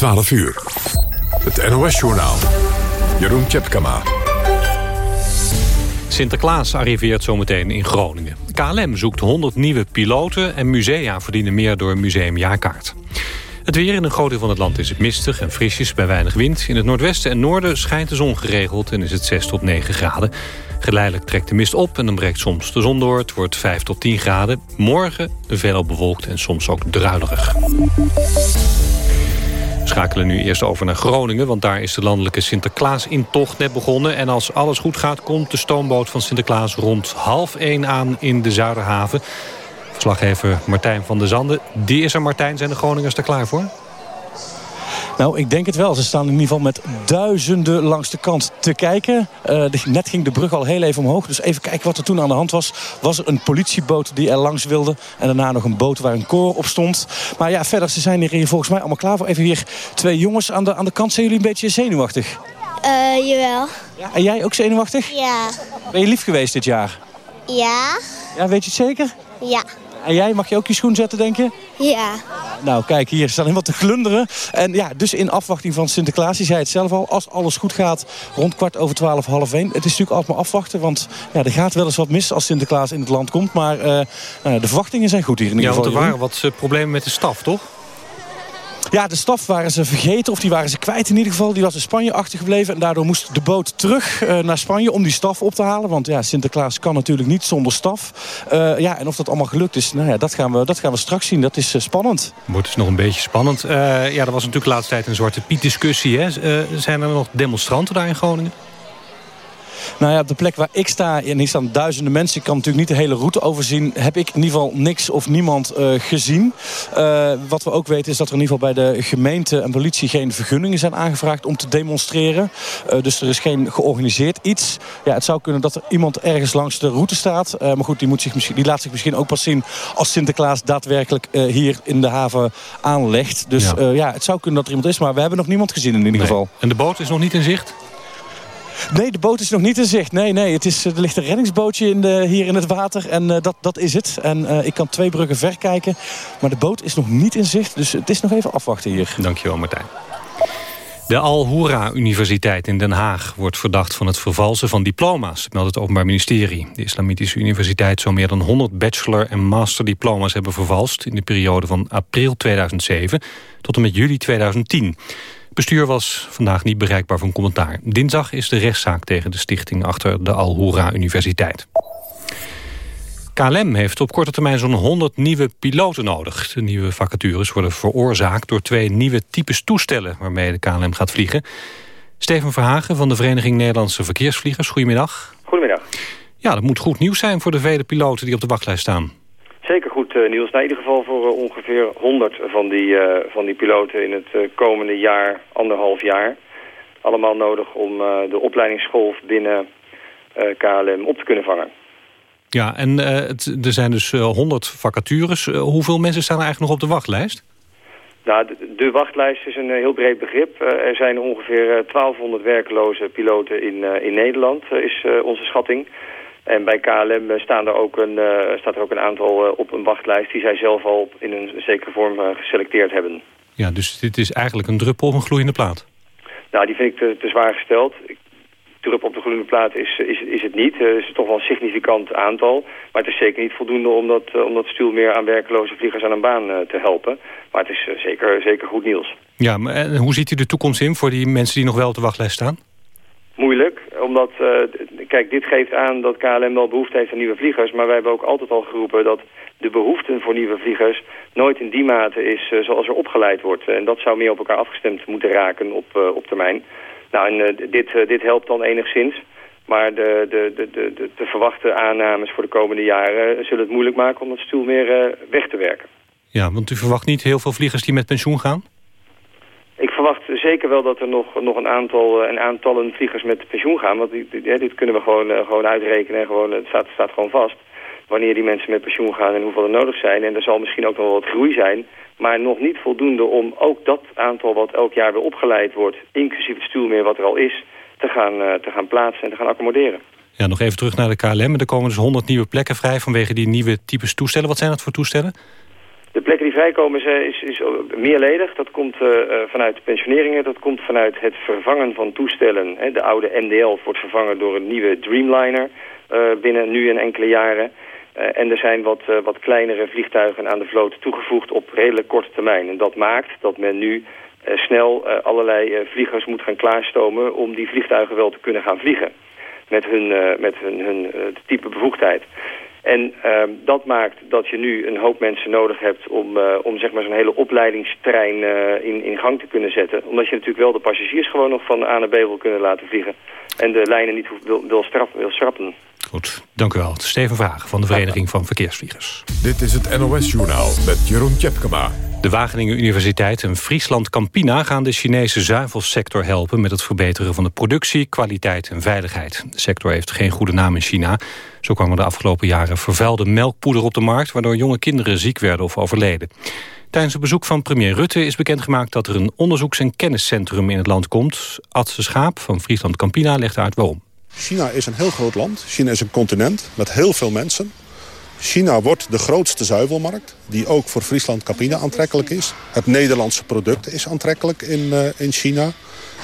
12 uur. Het NOS-journaal. Jeroen Tjepkama. Sinterklaas arriveert zometeen in Groningen. KLM zoekt 100 nieuwe piloten en musea verdienen meer door museumjaarkaart. Het weer in een groot deel van het land is het mistig en frisjes bij weinig wind. In het noordwesten en noorden schijnt de zon geregeld en is het 6 tot 9 graden. Geleidelijk trekt de mist op en dan breekt soms de zon door. Het wordt 5 tot 10 graden. Morgen veelal bewolkt en soms ook druilerig. Schakelen nu eerst over naar Groningen... want daar is de landelijke Sinterklaas-intocht net begonnen. En als alles goed gaat, komt de stoomboot van Sinterklaas... rond half één aan in de Zuiderhaven. Verslaggever Martijn van der Zanden. Die is er, Martijn. Zijn de Groningers er klaar voor? Nou, ik denk het wel. Ze staan in ieder geval met duizenden langs de kant te kijken. Uh, net ging de brug al heel even omhoog. Dus even kijken wat er toen aan de hand was. Was er een politieboot die er langs wilde. En daarna nog een boot waar een koor op stond. Maar ja, verder, ze zijn hier volgens mij allemaal klaar voor. Even hier twee jongens aan de, aan de kant. Zijn jullie een beetje zenuwachtig? Uh, jawel. Ja, en jij ook zenuwachtig? Ja. Ben je lief geweest dit jaar? Ja. Ja, weet je het zeker? Ja. En jij, mag je ook je schoen zetten, denk je? Ja. Nou, kijk, hier staan helemaal te glunderen. En ja, dus in afwachting van Sinterklaas, die zei het zelf al... als alles goed gaat, rond kwart over twaalf, half één. Het is natuurlijk altijd maar afwachten, want ja, er gaat wel eens wat mis... als Sinterklaas in het land komt. Maar uh, nou, de verwachtingen zijn goed hier in ieder geval. Ja, want er waren wat uh, problemen met de staf, toch? Ja, de staf waren ze vergeten, of die waren ze kwijt in ieder geval. Die was in Spanje achtergebleven en daardoor moest de boot terug uh, naar Spanje om die staf op te halen. Want ja, Sinterklaas kan natuurlijk niet zonder staf. Uh, ja, en of dat allemaal gelukt is, nou ja, dat gaan we, dat gaan we straks zien. Dat is uh, spannend. Wordt dus nog een beetje spannend. ja, er was natuurlijk de laatste tijd een Zwarte Piet discussie. Hè? zijn er nog demonstranten daar in Groningen? Nou ja, op de plek waar ik sta, en hier staan duizenden mensen... ik kan natuurlijk niet de hele route overzien... heb ik in ieder geval niks of niemand uh, gezien. Uh, wat we ook weten is dat er in ieder geval bij de gemeente en politie... geen vergunningen zijn aangevraagd om te demonstreren. Uh, dus er is geen georganiseerd iets. Ja, het zou kunnen dat er iemand ergens langs de route staat. maar goed, die, moet zich misschien, die laat zich misschien ook pas zien... als Sinterklaas daadwerkelijk hier in de haven aanlegt. Dus ja. ja. het zou kunnen dat er iemand is. Maar we hebben nog niemand gezien in ieder nee. geval. En de boot is nog niet in zicht? Nee, de boot is nog niet in zicht. Nee, nee, het is, er ligt een reddingsbootje in de, hier in het water. En uh, dat, dat is het. En uh, ik kan twee bruggen ver kijken. Maar de boot is nog niet in zicht. Dus het is nog even afwachten hier. Dankjewel, Martijn. De Al-Hoera Universiteit in Den Haag wordt verdacht van het vervalsen van diploma's, meldt het Openbaar Ministerie. De Islamitische Universiteit zou meer dan 100 bachelor- en masterdiploma's hebben vervalst in de periode van april 2007 tot en met juli 2010. Het bestuur was vandaag niet bereikbaar voor een commentaar. Dinsdag is de rechtszaak tegen de stichting achter de Al-Hoera Universiteit. KLM heeft op korte termijn zo'n 100 nieuwe piloten nodig. De nieuwe vacatures worden veroorzaakt door twee nieuwe types toestellen... waarmee de KLM gaat vliegen. Steven Verhagen van de Vereniging Nederlandse Verkeersvliegers. Goedemiddag. Goedemiddag. Ja, dat moet goed nieuws zijn voor de vele piloten die op de wachtlijst staan. Uh, nieuws. Nou, in ieder geval voor uh, ongeveer 100 van die, uh, van die piloten in het komende jaar, anderhalf jaar. Allemaal nodig om de opleidingsgolf binnen KLM op te kunnen vangen. Ja, en het, er zijn dus 100 vacatures. hoeveel mensen staan er eigenlijk nog op de wachtlijst? Nou, de, de wachtlijst is een heel breed begrip. er zijn ongeveer 1200 werkloze piloten in, in Nederland, is onze schatting. En bij KLM staan er ook een, uh, staat er ook een aantal uh, op een wachtlijst... die zij zelf al op, in een zekere vorm uh, geselecteerd hebben. Ja, dus dit is eigenlijk een druppel op een gloeiende plaat? Nou, die vind ik te, te zwaar gesteld. Druppel op de gloeiende plaat is, is, is het niet. Het is toch wel een significant aantal. Maar het is zeker niet voldoende om dat, om dat stuur meer aan werkloze vliegers aan een baan te helpen. Maar het is zeker, zeker goed nieuws. Ja, maar en hoe ziet u de toekomst in voor die mensen die nog wel op de wachtlijst staan? Moeilijk, omdat, uh, kijk, dit geeft aan dat KLM wel behoefte heeft aan nieuwe vliegers. Maar wij hebben ook altijd al geroepen dat de behoefte voor nieuwe vliegers nooit in die mate is uh, zoals er opgeleid wordt. En dat zou meer op elkaar afgestemd moeten raken op, uh, op termijn. Nou, en dit, dit helpt dan enigszins. Maar de, de, de, de, de verwachte aannames voor de komende jaren zullen het moeilijk maken om dat stoel meer weg te werken. Ja, want u verwacht niet heel veel vliegers die met pensioen gaan? Ik verwacht zeker wel dat er nog, nog een aantal een aantallen vliegers met pensioen gaan. Want dit, kunnen we gewoon, uh, gewoon uitrekenen. Gewoon, het staat, staat gewoon vast wanneer die mensen met pensioen gaan en hoeveel er nodig zijn. En er zal misschien ook nog wel wat groei zijn. Maar nog niet voldoende om ook dat aantal wat elk jaar weer opgeleid wordt... inclusief het stuurmeer wat er al is, te gaan, uh, te gaan plaatsen en te gaan accommoderen. Ja, nog even terug naar de KLM. Er komen dus 100 nieuwe plekken vrij vanwege die nieuwe types toestellen. Wat zijn dat voor toestellen? De plekken die vrijkomen is, is meerledig. Dat komt uh, vanuit pensioneringen, dat komt vanuit het vervangen van toestellen. De oude MDL wordt vervangen door een nieuwe Dreamliner binnen nu en enkele jaren. en er zijn wat, wat kleinere vliegtuigen aan de vloot toegevoegd op redelijk korte termijn. En dat maakt dat men nu snel allerlei vliegers moet gaan klaarstomen om die vliegtuigen wel te kunnen gaan vliegen. Met hun, met hun, hun type bevoegdheid. En uh, dat maakt dat je nu een hoop mensen nodig hebt om, uh, om zeg maar zo'n hele opleidingstrein uh, in, in gang te kunnen zetten. Omdat je natuurlijk wel de passagiers gewoon nog van A naar B wil kunnen laten vliegen. En de lijnen niet wil, wil, straf, wil schrappen. Goed, dank u wel. Steven Vraag van de Vereniging van Verkeersvliegers. Dit is het NOS Journaal met Jeroen Tjepkema. De Wageningen Universiteit en Friesland Campina gaan de Chinese zuivelsector helpen... met het verbeteren van de productie, kwaliteit en veiligheid. De sector heeft geen goede naam in China. Zo kwam er de afgelopen jaren vervuilde melkpoeder op de markt... waardoor jonge kinderen ziek werden of overleden. Tijdens het bezoek van premier Rutte is bekendgemaakt... dat er een onderzoeks- en kenniscentrum in het land komt. Adse Schaap van Friesland Campina legt uit waarom. China is een heel groot land. China is een continent met heel veel mensen. China wordt de grootste zuivelmarkt, die ook voor Friesland Campina aantrekkelijk is. Het Nederlandse product is aantrekkelijk in, uh, in China.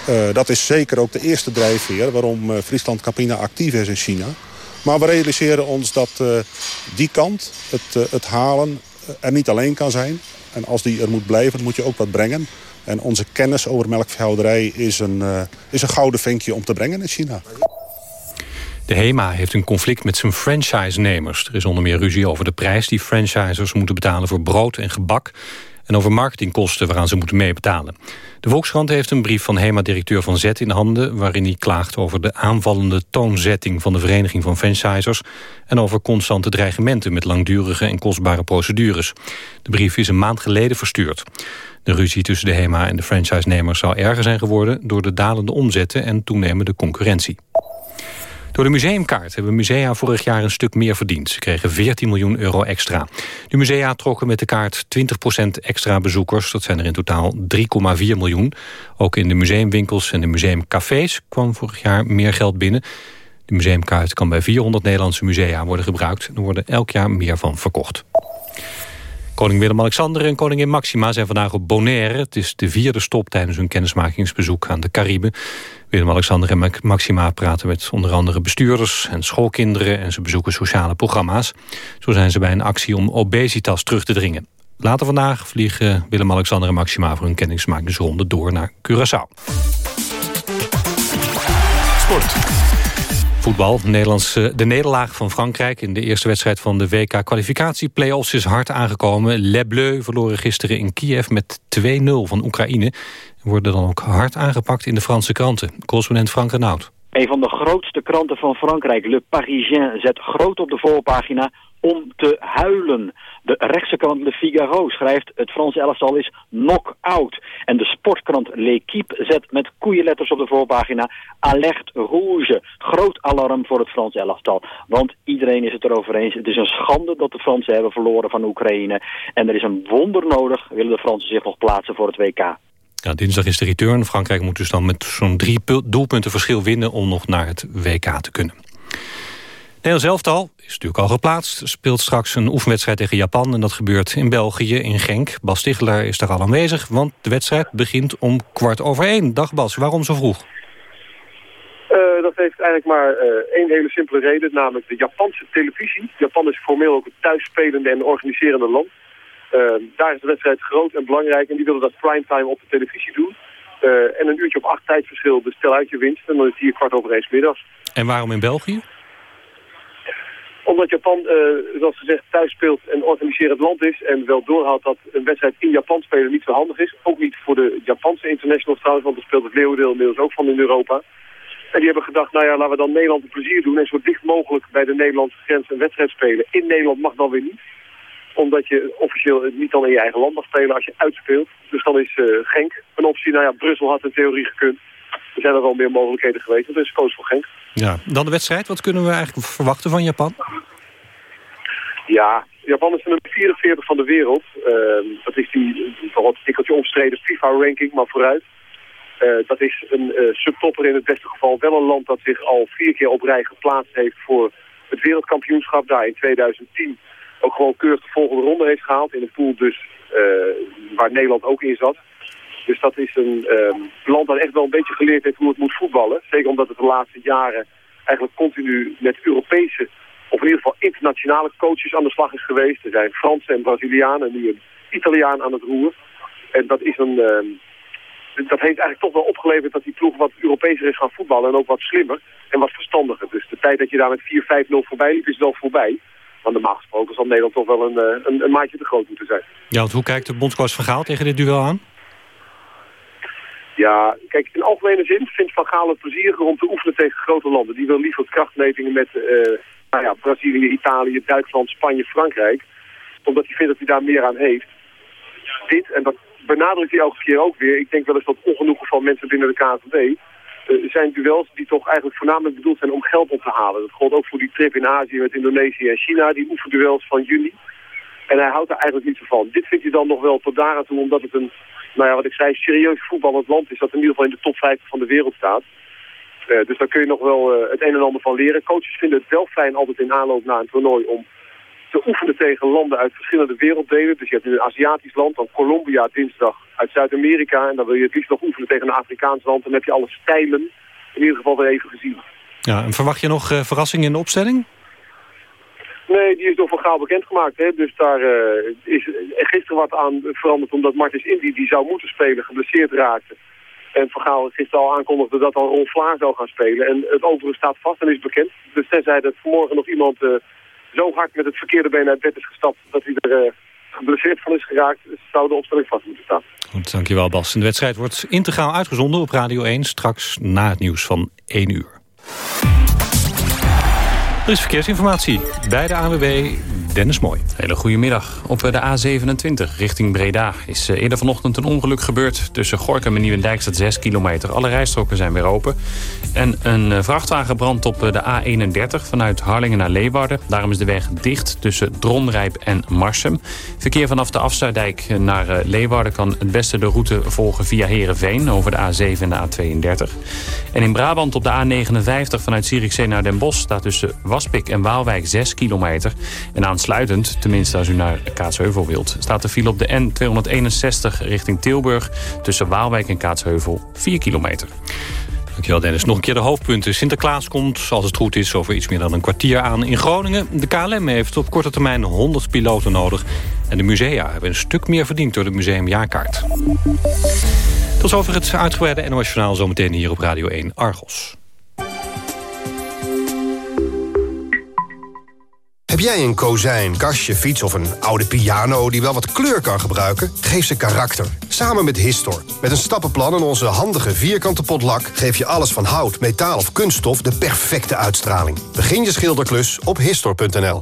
Uh, dat is zeker ook de eerste drijfveer waarom uh, Friesland Campina actief is in China. Maar we realiseren ons dat die kant, het, het halen, er niet alleen kan zijn. En als die er moet blijven, moet je ook wat brengen. En onze kennis over melkveehouderij is een, is een gouden vinkje om te brengen in China. De HEMA heeft een conflict met zijn franchise-nemers. Er is onder meer ruzie over de prijs die franchisers moeten betalen voor brood en gebak... en over marketingkosten waaraan ze moeten meebetalen. De Volkskrant heeft een brief van HEMA-directeur Van Zet in handen... waarin hij klaagt over de aanvallende toonzetting van de Vereniging van Franchisers... en over constante dreigementen met langdurige en kostbare procedures. De brief is een maand geleden verstuurd. De ruzie tussen de HEMA en de franchise-nemers zou erger zijn geworden... door de dalende omzetten en toenemende concurrentie. Door de museumkaart hebben musea vorig jaar een stuk meer verdiend. Ze kregen 14 miljoen euro extra. De musea trokken met de kaart 20% extra bezoekers. Dat zijn er in totaal 3,4 miljoen. Ook in de museumwinkels en de museumcafés kwam vorig jaar meer geld binnen. De museumkaart kan bij 400 Nederlandse musea worden gebruikt. Er worden elk jaar meer van verkocht. Koning Willem-Alexander en koningin Maxima zijn vandaag op Bonaire. Het is de vierde stop tijdens hun kennismakingsbezoek aan de Cariben. Willem-Alexander en Maxima praten met onder andere bestuurders en schoolkinderen... en ze bezoeken sociale programma's. Zo zijn ze bij een actie om obesitas terug te dringen. Later vandaag vliegen Willem-Alexander en Maxima... voor hun kennismakingsronde door naar Curaçao. Sport. Voetbal. Nederlands, de nederlaag van Frankrijk in de eerste wedstrijd van de WK-kwalificatie-playoffs is hard aangekomen. Les Bleus verloren gisteren in Kiev met 2-0 van Oekraïne. Worden dan ook hard aangepakt in de Franse kranten. Correspondent Frank Renaud. Een van de grootste kranten van Frankrijk, Le Parisien, zet groot op de voorpagina om te huilen. De rechtse krant Le Figaro schrijft het Franse elftal is knock-out. En de sportkrant L'Equipe zet met koeienletters op de voorpagina alert rouge. Groot alarm voor het Franse elftal. Want iedereen is het erover eens. Het is een schande dat de Fransen hebben verloren van Oekraïne. En er is een wonder nodig, willen de Fransen zich nog plaatsen voor het WK. Ja, dinsdag is de return. Frankrijk moet dus dan met zo'n drie doelpunten verschil winnen... om nog naar het WK te kunnen. Nederlands elftal is natuurlijk al geplaatst. Speelt straks een oefenwedstrijd tegen Japan. En dat gebeurt in België, in Genk. Bas Tichelaar is daar al aanwezig. Want de wedstrijd begint om kwart over één. Dag Bas, waarom zo vroeg? Uh, dat heeft eigenlijk maar uh, één hele simpele reden. Namelijk de Japanse televisie. Japan is formeel ook het thuisspelende en organiserende land. Uh, daar is de wedstrijd groot en belangrijk. En die willen dat primetime op de televisie doen. en een uurtje op acht tijdverschil. Dus stel uit je winst. En dan is het hier kwart over één middags. En waarom in België? Omdat Japan, uh, zoals gezegd, thuis speelt en organiserend land is... en wel doorhoudt dat een wedstrijd in Japan spelen niet zo handig is. Ook niet voor de Japanse internationals trouwens, want er speelt het leeuwendeel inmiddels ook van in Europa. En die hebben gedacht, nou ja, laten we dan Nederland een plezier doen... en zo dicht mogelijk bij de Nederlandse grens een wedstrijd spelen. In Nederland mag dan weer niet omdat je officieel niet dan in je eigen land mag spelen als je uitspeelt. Dus dan is uh, Genk een optie. Nou ja, Brussel had in theorie gekund. Er zijn er wel meer mogelijkheden geweest. Dat is koos voor Genk. Ja, dan de wedstrijd. Wat kunnen we eigenlijk verwachten van Japan? Ja, Japan is de nummer 44 van de wereld. Uh, dat is die, het tikkeltje omstreden FIFA-ranking, maar vooruit. Uh, dat is een uh, subtopper in het beste geval. Wel een land dat zich al vier keer op rij geplaatst heeft voor het wereldkampioenschap. Daar in 2010 ook gewoon keurig de volgende ronde heeft gehaald. In een pool dus waar Nederland ook in zat. Dus dat is een land dat echt wel een beetje geleerd heeft hoe het moet voetballen. Zeker omdat het de laatste jaren eigenlijk continu met Europese of in ieder geval internationale coaches aan de slag is geweest. Er zijn Fransen en Brazilianen en nu een Italiaan aan het roer. En dat is een... Uh, dat heeft eigenlijk toch wel opgeleverd dat die ploeg wat Europeeser is gaan voetballen. En ook wat slimmer en wat verstandiger. Dus de tijd dat je daar met 4-5-0 voorbij liep is wel voorbij. Maar normaal gesproken zal Nederland toch wel een, eh, een, een, maatje te groot moeten zijn. Ja, want hoe kijkt de bondscoach Van Gaal tegen dit duel aan? Ja, kijk, in algemene zin vindt Van Gaal het plezieriger om te oefenen tegen grote landen. Die wil liever krachtmetingen met uh, nou ja, Brazilië, Italië, Duitsland, Spanje, Frankrijk. Omdat hij vindt dat hij daar meer aan heeft. Dit, en dat benadrukt hij elke keer ook weer, ik denk wel eens dat ongenoegen van mensen binnen de KNVB, uh, zijn duels die toch eigenlijk voornamelijk bedoeld zijn om geld op te halen. Dat geldt ook voor die trip in Azië met Indonesië en China, die oefenduels van juni. En hij houdt er eigenlijk niet zo van. Dit vindt hij dan nog wel tot daar toe, omdat het een, nou ja, wat ik zei, serieus voetballend land is dat in ieder geval in de top 50 van de wereld staat. Uh, dus daar kun je nog wel uh, het een en ander van leren. Coaches vinden het wel fijn altijd in aanloop naar een toernooi om te oefenen tegen landen uit verschillende werelddelen. Dus je hebt nu een Aziatisch land, dan Colombia dinsdag uit Zuid-Amerika. En dan wil je het liefst nog oefenen tegen een Afrikaans land. Dan heb je alle stijlen in ieder geval weer even gezien. Ja, en verwacht je nog uh, verrassingen in de opstelling? Nee, die is door Van Gaal bekendgemaakt. Hè? Dus daar uh, is gisteren wat aan veranderd omdat Martins Indy, die zou moeten spelen, geblesseerd raakte. En Van Gaal gisteren al aankondigde dat al Ron Vlaar zou gaan spelen. En het overigens staat vast en is bekend. Dus tenzij dat vanmorgen nog iemand uh, zo hard met het verkeerde been uit bed is gestapt... dat hij er uh, geblesseerd van is geraakt, zou de opstelling vast moeten staan. Goed, dankjewel Bas. De wedstrijd wordt integraal uitgezonden op Radio 1... straks na het nieuws van 1 uur. Er is verkeersinformatie bij de ANWB Dennis Mooi. Hele goede middag. Op de A27 richting Breda is eh, eerder vanochtend een ongeluk gebeurd. Tussen Gorkum en Nieuwendijk staat 6 kilometer. Alle rijstroken zijn weer open. En een eh, vrachtwagen brandt op eh, de A31 vanuit Harlingen naar Leeuwarden. Daarom is de weg dicht tussen Dronrijp en Marsum. Verkeer vanaf de Afsluitdijk naar Leeuwarden kan het beste de route volgen via Heerenveen... over de A7 en de A32. En in Brabant op de A59 vanuit Zierikzee naar Den Bosch... staat tussen Waspik en Waalwijk 6 kilometer. En aansluitend, tenminste als u naar Kaatsheuvel wilt... staat de file op de N261 richting Tilburg... tussen Waalwijk en Kaatsheuvel 4 kilometer. Dankjewel Dennis. Nog een keer de hoofdpunten. Sinterklaas komt, als het goed is, over iets meer dan een kwartier aan in Groningen. De KLM heeft op korte termijn 100 piloten nodig. En de musea hebben een stuk meer verdiend door de museumjaarkaart. Tot over het uitgebreide NOS Journaal zometeen hier op Radio 1 Argos. Heb jij een kozijn, kastje, fiets of een oude piano die wel wat kleur kan gebruiken? Geef ze karakter. Samen met Histor. Met een stappenplan en onze handige vierkante potlak... geef je alles van hout, metaal of kunststof de perfecte uitstraling. Begin je schilderklus op Histor.nl.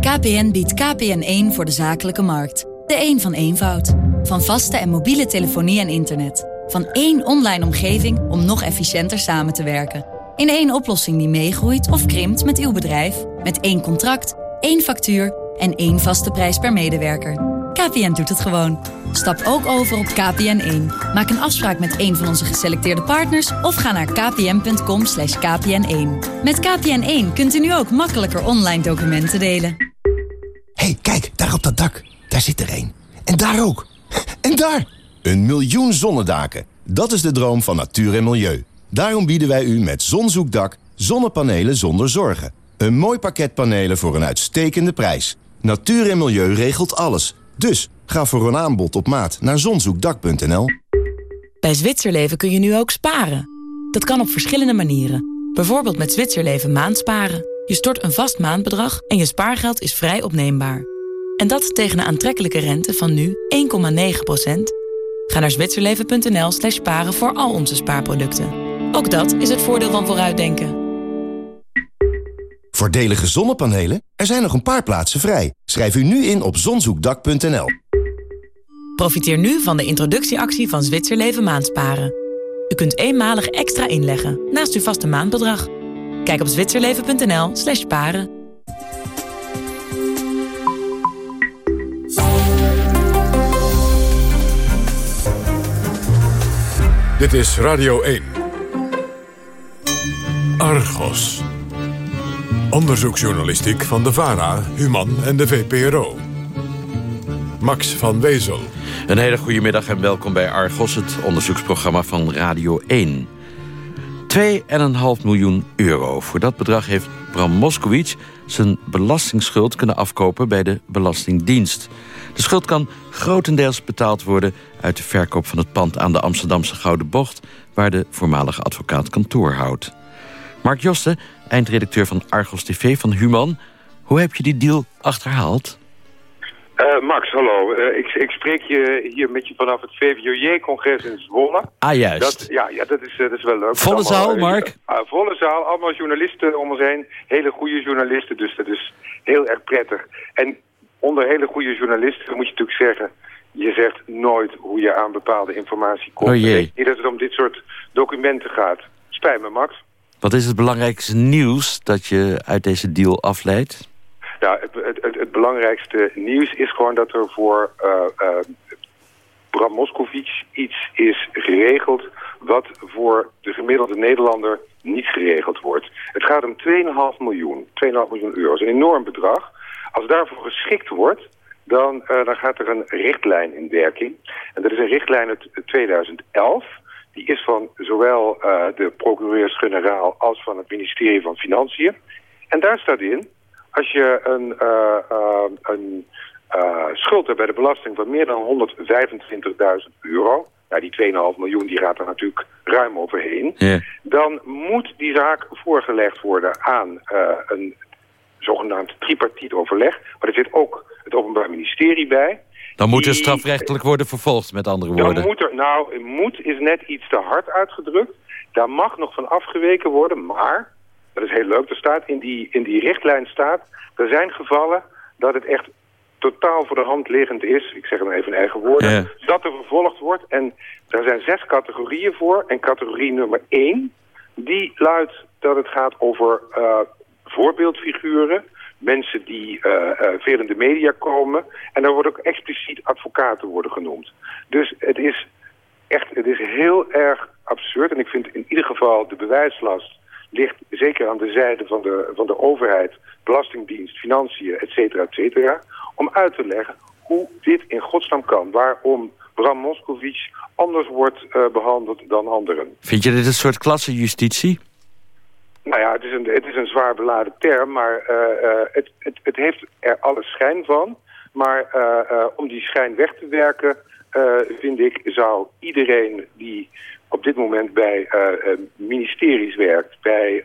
KPN biedt KPN1 voor de zakelijke markt. De een van eenvoud. Van vaste en mobiele telefonie en internet. Van één online omgeving om nog efficiënter samen te werken. In één oplossing die meegroeit of krimpt met uw bedrijf. Met één contract, één factuur en één vaste prijs per medewerker. KPN doet het gewoon. Stap ook over op KPN1. Maak een afspraak met een van onze geselecteerde partners... of ga naar kpn.com kpn1. Met KPN1 kunt u nu ook makkelijker online documenten delen. hey, kijk, daar op dat dak. Daar zit er één. En daar ook. En daar! Een miljoen zonnedaken. Dat is de droom van natuur en milieu. Daarom bieden wij u met Zonzoekdak zonnepanelen zonder zorgen. Een mooi pakket panelen voor een uitstekende prijs. Natuur en milieu regelt alles. Dus ga voor een aanbod op maat naar zonzoekdak.nl. Bij Zwitserleven kun je nu ook sparen. Dat kan op verschillende manieren. Bijvoorbeeld met Zwitserleven maandsparen. Je stort een vast maandbedrag en je spaargeld is vrij opneembaar. En dat tegen een aantrekkelijke rente van nu 1,9%. Ga naar zwitserleven.nl slash sparen voor al onze spaarproducten. Ook dat is het voordeel van vooruitdenken. Voordelige zonnepanelen? Er zijn nog een paar plaatsen vrij. Schrijf u nu in op zonzoekdak.nl. Profiteer nu van de introductieactie van Zwitserleven Maandsparen. U kunt eenmalig extra inleggen naast uw vaste maandbedrag. Kijk op zwitserleven.nl slash paren. Dit is Radio 1. Argos. Onderzoeksjournalistiek van de VARA, Human en de VPRO. Max van Wezel. Een hele goede middag en welkom bij Argos, het onderzoeksprogramma van Radio 1. 2,5 miljoen euro. Voor dat bedrag heeft Bram Moskowitz zijn belastingsschuld kunnen afkopen bij de Belastingdienst. De schuld kan grotendeels betaald worden uit de verkoop van het pand aan de Amsterdamse Gouden Bocht... waar de voormalige advocaat kantoor houdt. Mark Josten, eindredacteur van Argos TV van Human. Hoe heb je die deal achterhaald? Uh, Max, hallo. Uh, ik, ik, spreek je hier met je vanaf het VVJ-congres in Zwolle. Ah, juist. Dat, ja, ja dat, is, dat is wel leuk. Volle zaal, Mark? Volle zaal, allemaal journalisten om ons heen. Hele goede journalisten, dus dat is heel erg prettig. En onder hele goede journalisten moet je natuurlijk zeggen... je zegt nooit hoe je aan bepaalde informatie komt. Oh jee. Niet dat het om dit soort documenten gaat. Spijt me, Max. Wat is het belangrijkste nieuws dat je uit deze deal afleidt? Ja, het, het, het, belangrijkste nieuws is gewoon dat er voor uh, uh, Bram Moskowitz iets is geregeld... wat voor de gemiddelde Nederlander niet geregeld wordt. Het gaat om 2,5 miljoen, 2,5 miljoen euro. Is een enorm bedrag. Als daarvoor geschikt wordt, dan, uh, dan gaat er een richtlijn in werking. En dat is een richtlijn uit 2011... Die is van zowel uh, de procureurs-generaal als van het ministerie van Financiën. En daar staat in, als je een, uh, uh, een schuld hebt bij de belasting van meer dan 125.000 euro... Ja, die 2,5 miljoen die gaat er natuurlijk ruim overheen. Yeah. Dan moet die zaak voorgelegd worden aan een zogenaamd tripartiet overleg. Maar er zit ook het Openbaar Ministerie bij... Dan moet er strafrechtelijk worden vervolgd, met andere woorden. Dan moet er, nou, moet is net iets te hard uitgedrukt. Daar mag nog van afgeweken worden, maar, dat is heel leuk, er staat in die, in die richtlijn staat... er zijn gevallen dat het echt totaal voor de hand liggend is, ik zeg maar even in eigen woorden, Ja. dat er vervolgd wordt. En daar zijn zes categorieën voor. En categorie nummer één, die luidt dat het gaat over uh, voorbeeldfiguren, mensen die uh, veel in de media komen. En daar worden ook expliciet advocaten worden genoemd. Dus het is echt, het is heel erg absurd. En ik vind in ieder geval de bewijslast ligt zeker aan de zijde van de, van de overheid, belastingdienst, financiën, et cetera, et cetera. Om uit te leggen hoe dit in godsnaam kan. Waarom Bram Moskowitz anders wordt uh, behandeld dan anderen. Vind je dit een soort klassenjustitie? Nou ja, het is een, het is een zwaar beladen term, maar uh, uh, het, het, het heeft er alle schijn van. Maar uh, om die schijn weg te werken, vind ik, zou iedereen die op dit moment bij ministeries werkt, bij,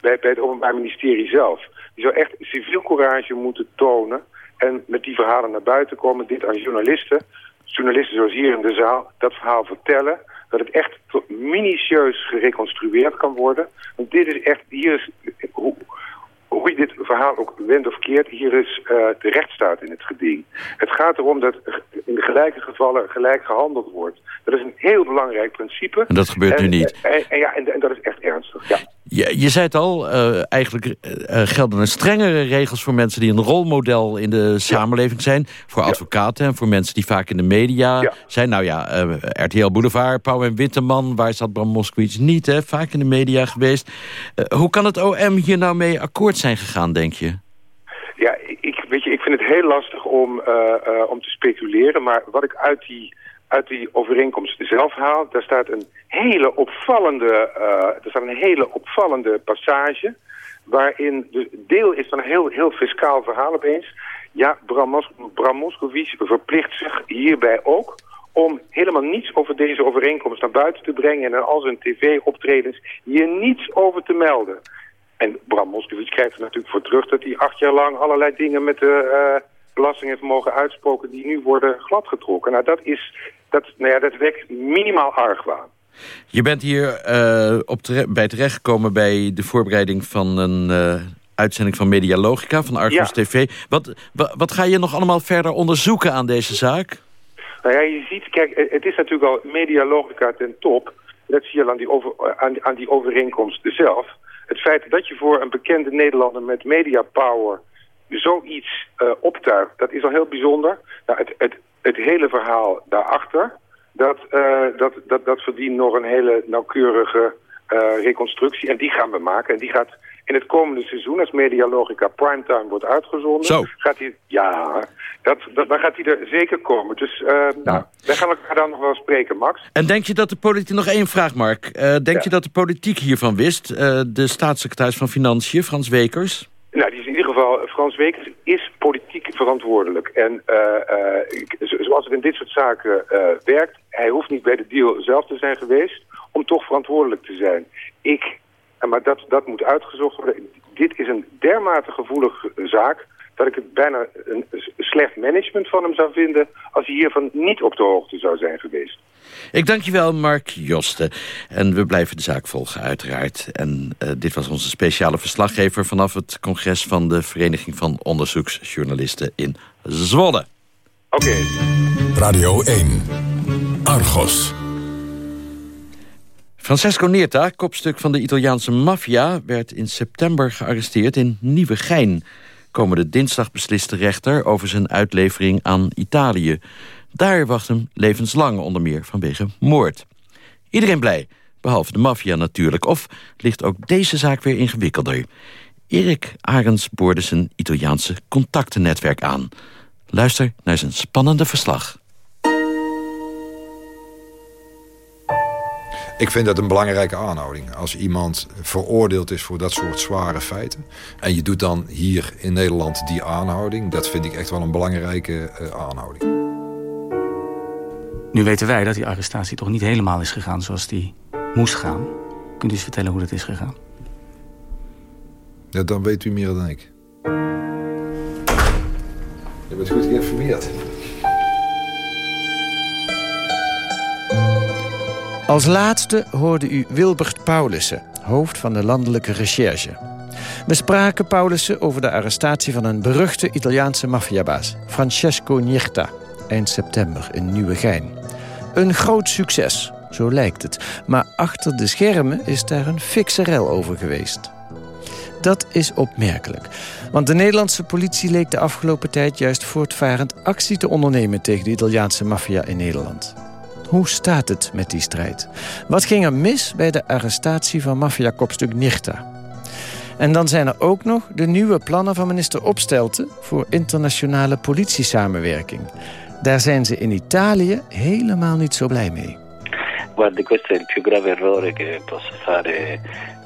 bij, bij het Openbaar Ministerie zelf, die zou echt civiel courage moeten tonen en met die verhalen naar buiten komen, dit aan journalisten, journalisten zoals hier in de zaal, dat verhaal vertellen dat het echt minutieus gereconstrueerd kan worden. Want dit is echt, hier is, hoe, hoe je dit verhaal ook wendt of keert, hier is uh, de rechtsstaat in het geding. Het gaat erom dat in gelijke gevallen gelijk gehandeld wordt. Dat is een heel belangrijk principe. En dat gebeurt en, nu niet. En, en, ja, en, en, dat is echt ernstig, ja. Je, je zei het al, uh, eigenlijk uh, gelden er strengere regels voor mensen die een rolmodel in de samenleving zijn. Voor advocaten en voor mensen die vaak in de media zijn. Nou ja, RTL Boulevard, Pauw en Witteman, waar zat Bram Moskowitz niet, hè? vaak in de media geweest. hoe kan het OM hier nou mee akkoord zijn gegaan, denk je? Ja, ik, weet je, ik vind het heel lastig om, om te speculeren, maar wat ik uit die uit die overeenkomst zelf haal. Daar staat een hele opvallende, uh, er staat een hele opvallende passage... waarin de deel is van een heel, heel fiscaal verhaal opeens. Ja, Bram, Bram verplicht zich hierbij ook om helemaal niets over deze overeenkomst naar buiten te brengen... en al zijn tv-optredens hier niets over te melden. En Bram Moskowitz krijgt er natuurlijk voor terug... dat hij acht jaar lang allerlei dingen met de... Uh, belasting heeft mogen uitspoken die nu worden gladgetrokken. Nou, dat, is, dat, nou ja, dat wekt minimaal argwaan. Je bent hier uh, op tere bij terechtgekomen bij de voorbereiding van een uh, uitzending van Medialogica, van Argos ja. TV. Wat, wat, ga je nog allemaal verder onderzoeken aan deze zaak? Nou ja, je ziet, kijk, het is natuurlijk al Medialogica ten top. Dat zie je aan die, over, aan, aan die overeenkomst zelf. Het feit dat je voor een bekende Nederlander met media power zoiets uh, optuigt, dat is al heel bijzonder. Nou, het, het, het hele verhaal daarachter, dat, uh, dat, dat, dat verdient nog een hele nauwkeurige uh, reconstructie. En die gaan we maken. En die gaat in het komende seizoen, als Medialogica Primetime wordt uitgezonden... Zo. gaat hij... Ja, dat, dat, dan gaat hij er zeker komen. Dus uh, nou, wij gaan elkaar dan nog wel spreken, Max. En denk je dat de politiek... Nog één vraag, Mark. Uh, denk je dat de politiek hiervan wist? Uh, de staatssecretaris van Financiën, Frans Wekers? Nou, die is in ieder geval... Frans Wekers is politiek verantwoordelijk. En zoals het in dit soort zaken werkt... hij hoeft niet bij de deal zelf te zijn geweest... om toch verantwoordelijk te zijn. Ik... Maar dat, dat moet uitgezocht worden. Dit is een dermate gevoelige zaak dat ik het bijna een slecht management van hem zou vinden... als hij hiervan niet op de hoogte zou zijn geweest. Ik dank je wel, Mark Josten. En we blijven de zaak volgen, uiteraard. En uh, dit was onze speciale verslaggever... vanaf het congres van de Vereniging van Onderzoeksjournalisten in Zwolle. Oké. Okay. Radio 1. Argos. Francesco Nierta, kopstuk van de Italiaanse maffia... werd in september gearresteerd in Nieuwegein... Komende dinsdag beslist de rechter over zijn uitlevering aan Italië. Daar wacht hem levenslang onder meer vanwege moord. Iedereen blij, behalve de maffia natuurlijk. Of ligt ook deze zaak weer ingewikkelder? Erik Arends boorde zijn Italiaanse contactennetwerk aan. Luister naar zijn spannende verslag. Ik vind dat een belangrijke aanhouding. Als iemand veroordeeld is voor dat soort zware feiten... en je doet dan hier in Nederland die aanhouding... dat vind ik echt wel een belangrijke uh, aanhouding. Nu weten wij dat die arrestatie toch niet helemaal is gegaan zoals die moest gaan. Kunt u eens vertellen hoe dat is gegaan? Ja, dan weet u meer dan ik. Je bent goed geïnformeerd. Als laatste hoorde u Wilbert Paulussen, hoofd van de landelijke recherche. We spraken Paulussen over de arrestatie van een beruchte Italiaanse maffiabaas, Francesco Nierta, eind september in Nieuwegein. Een groot succes, zo lijkt het. Maar achter de schermen is daar een fikse rel over geweest. Dat is opmerkelijk. Want de Nederlandse politie leek de afgelopen tijd juist voortvarend actie te ondernemen tegen de Italiaanse maffia in Nederland. Hoe staat het met die strijd? Wat ging er mis bij de arrestatie van maffiakopstuk Nirta? En dan zijn er ook nog de nieuwe plannen van minister Opstelten... voor internationale politiesamenwerking. Daar zijn ze in Italië helemaal niet zo blij mee. Guardi, questo è il più grave errore che possa fare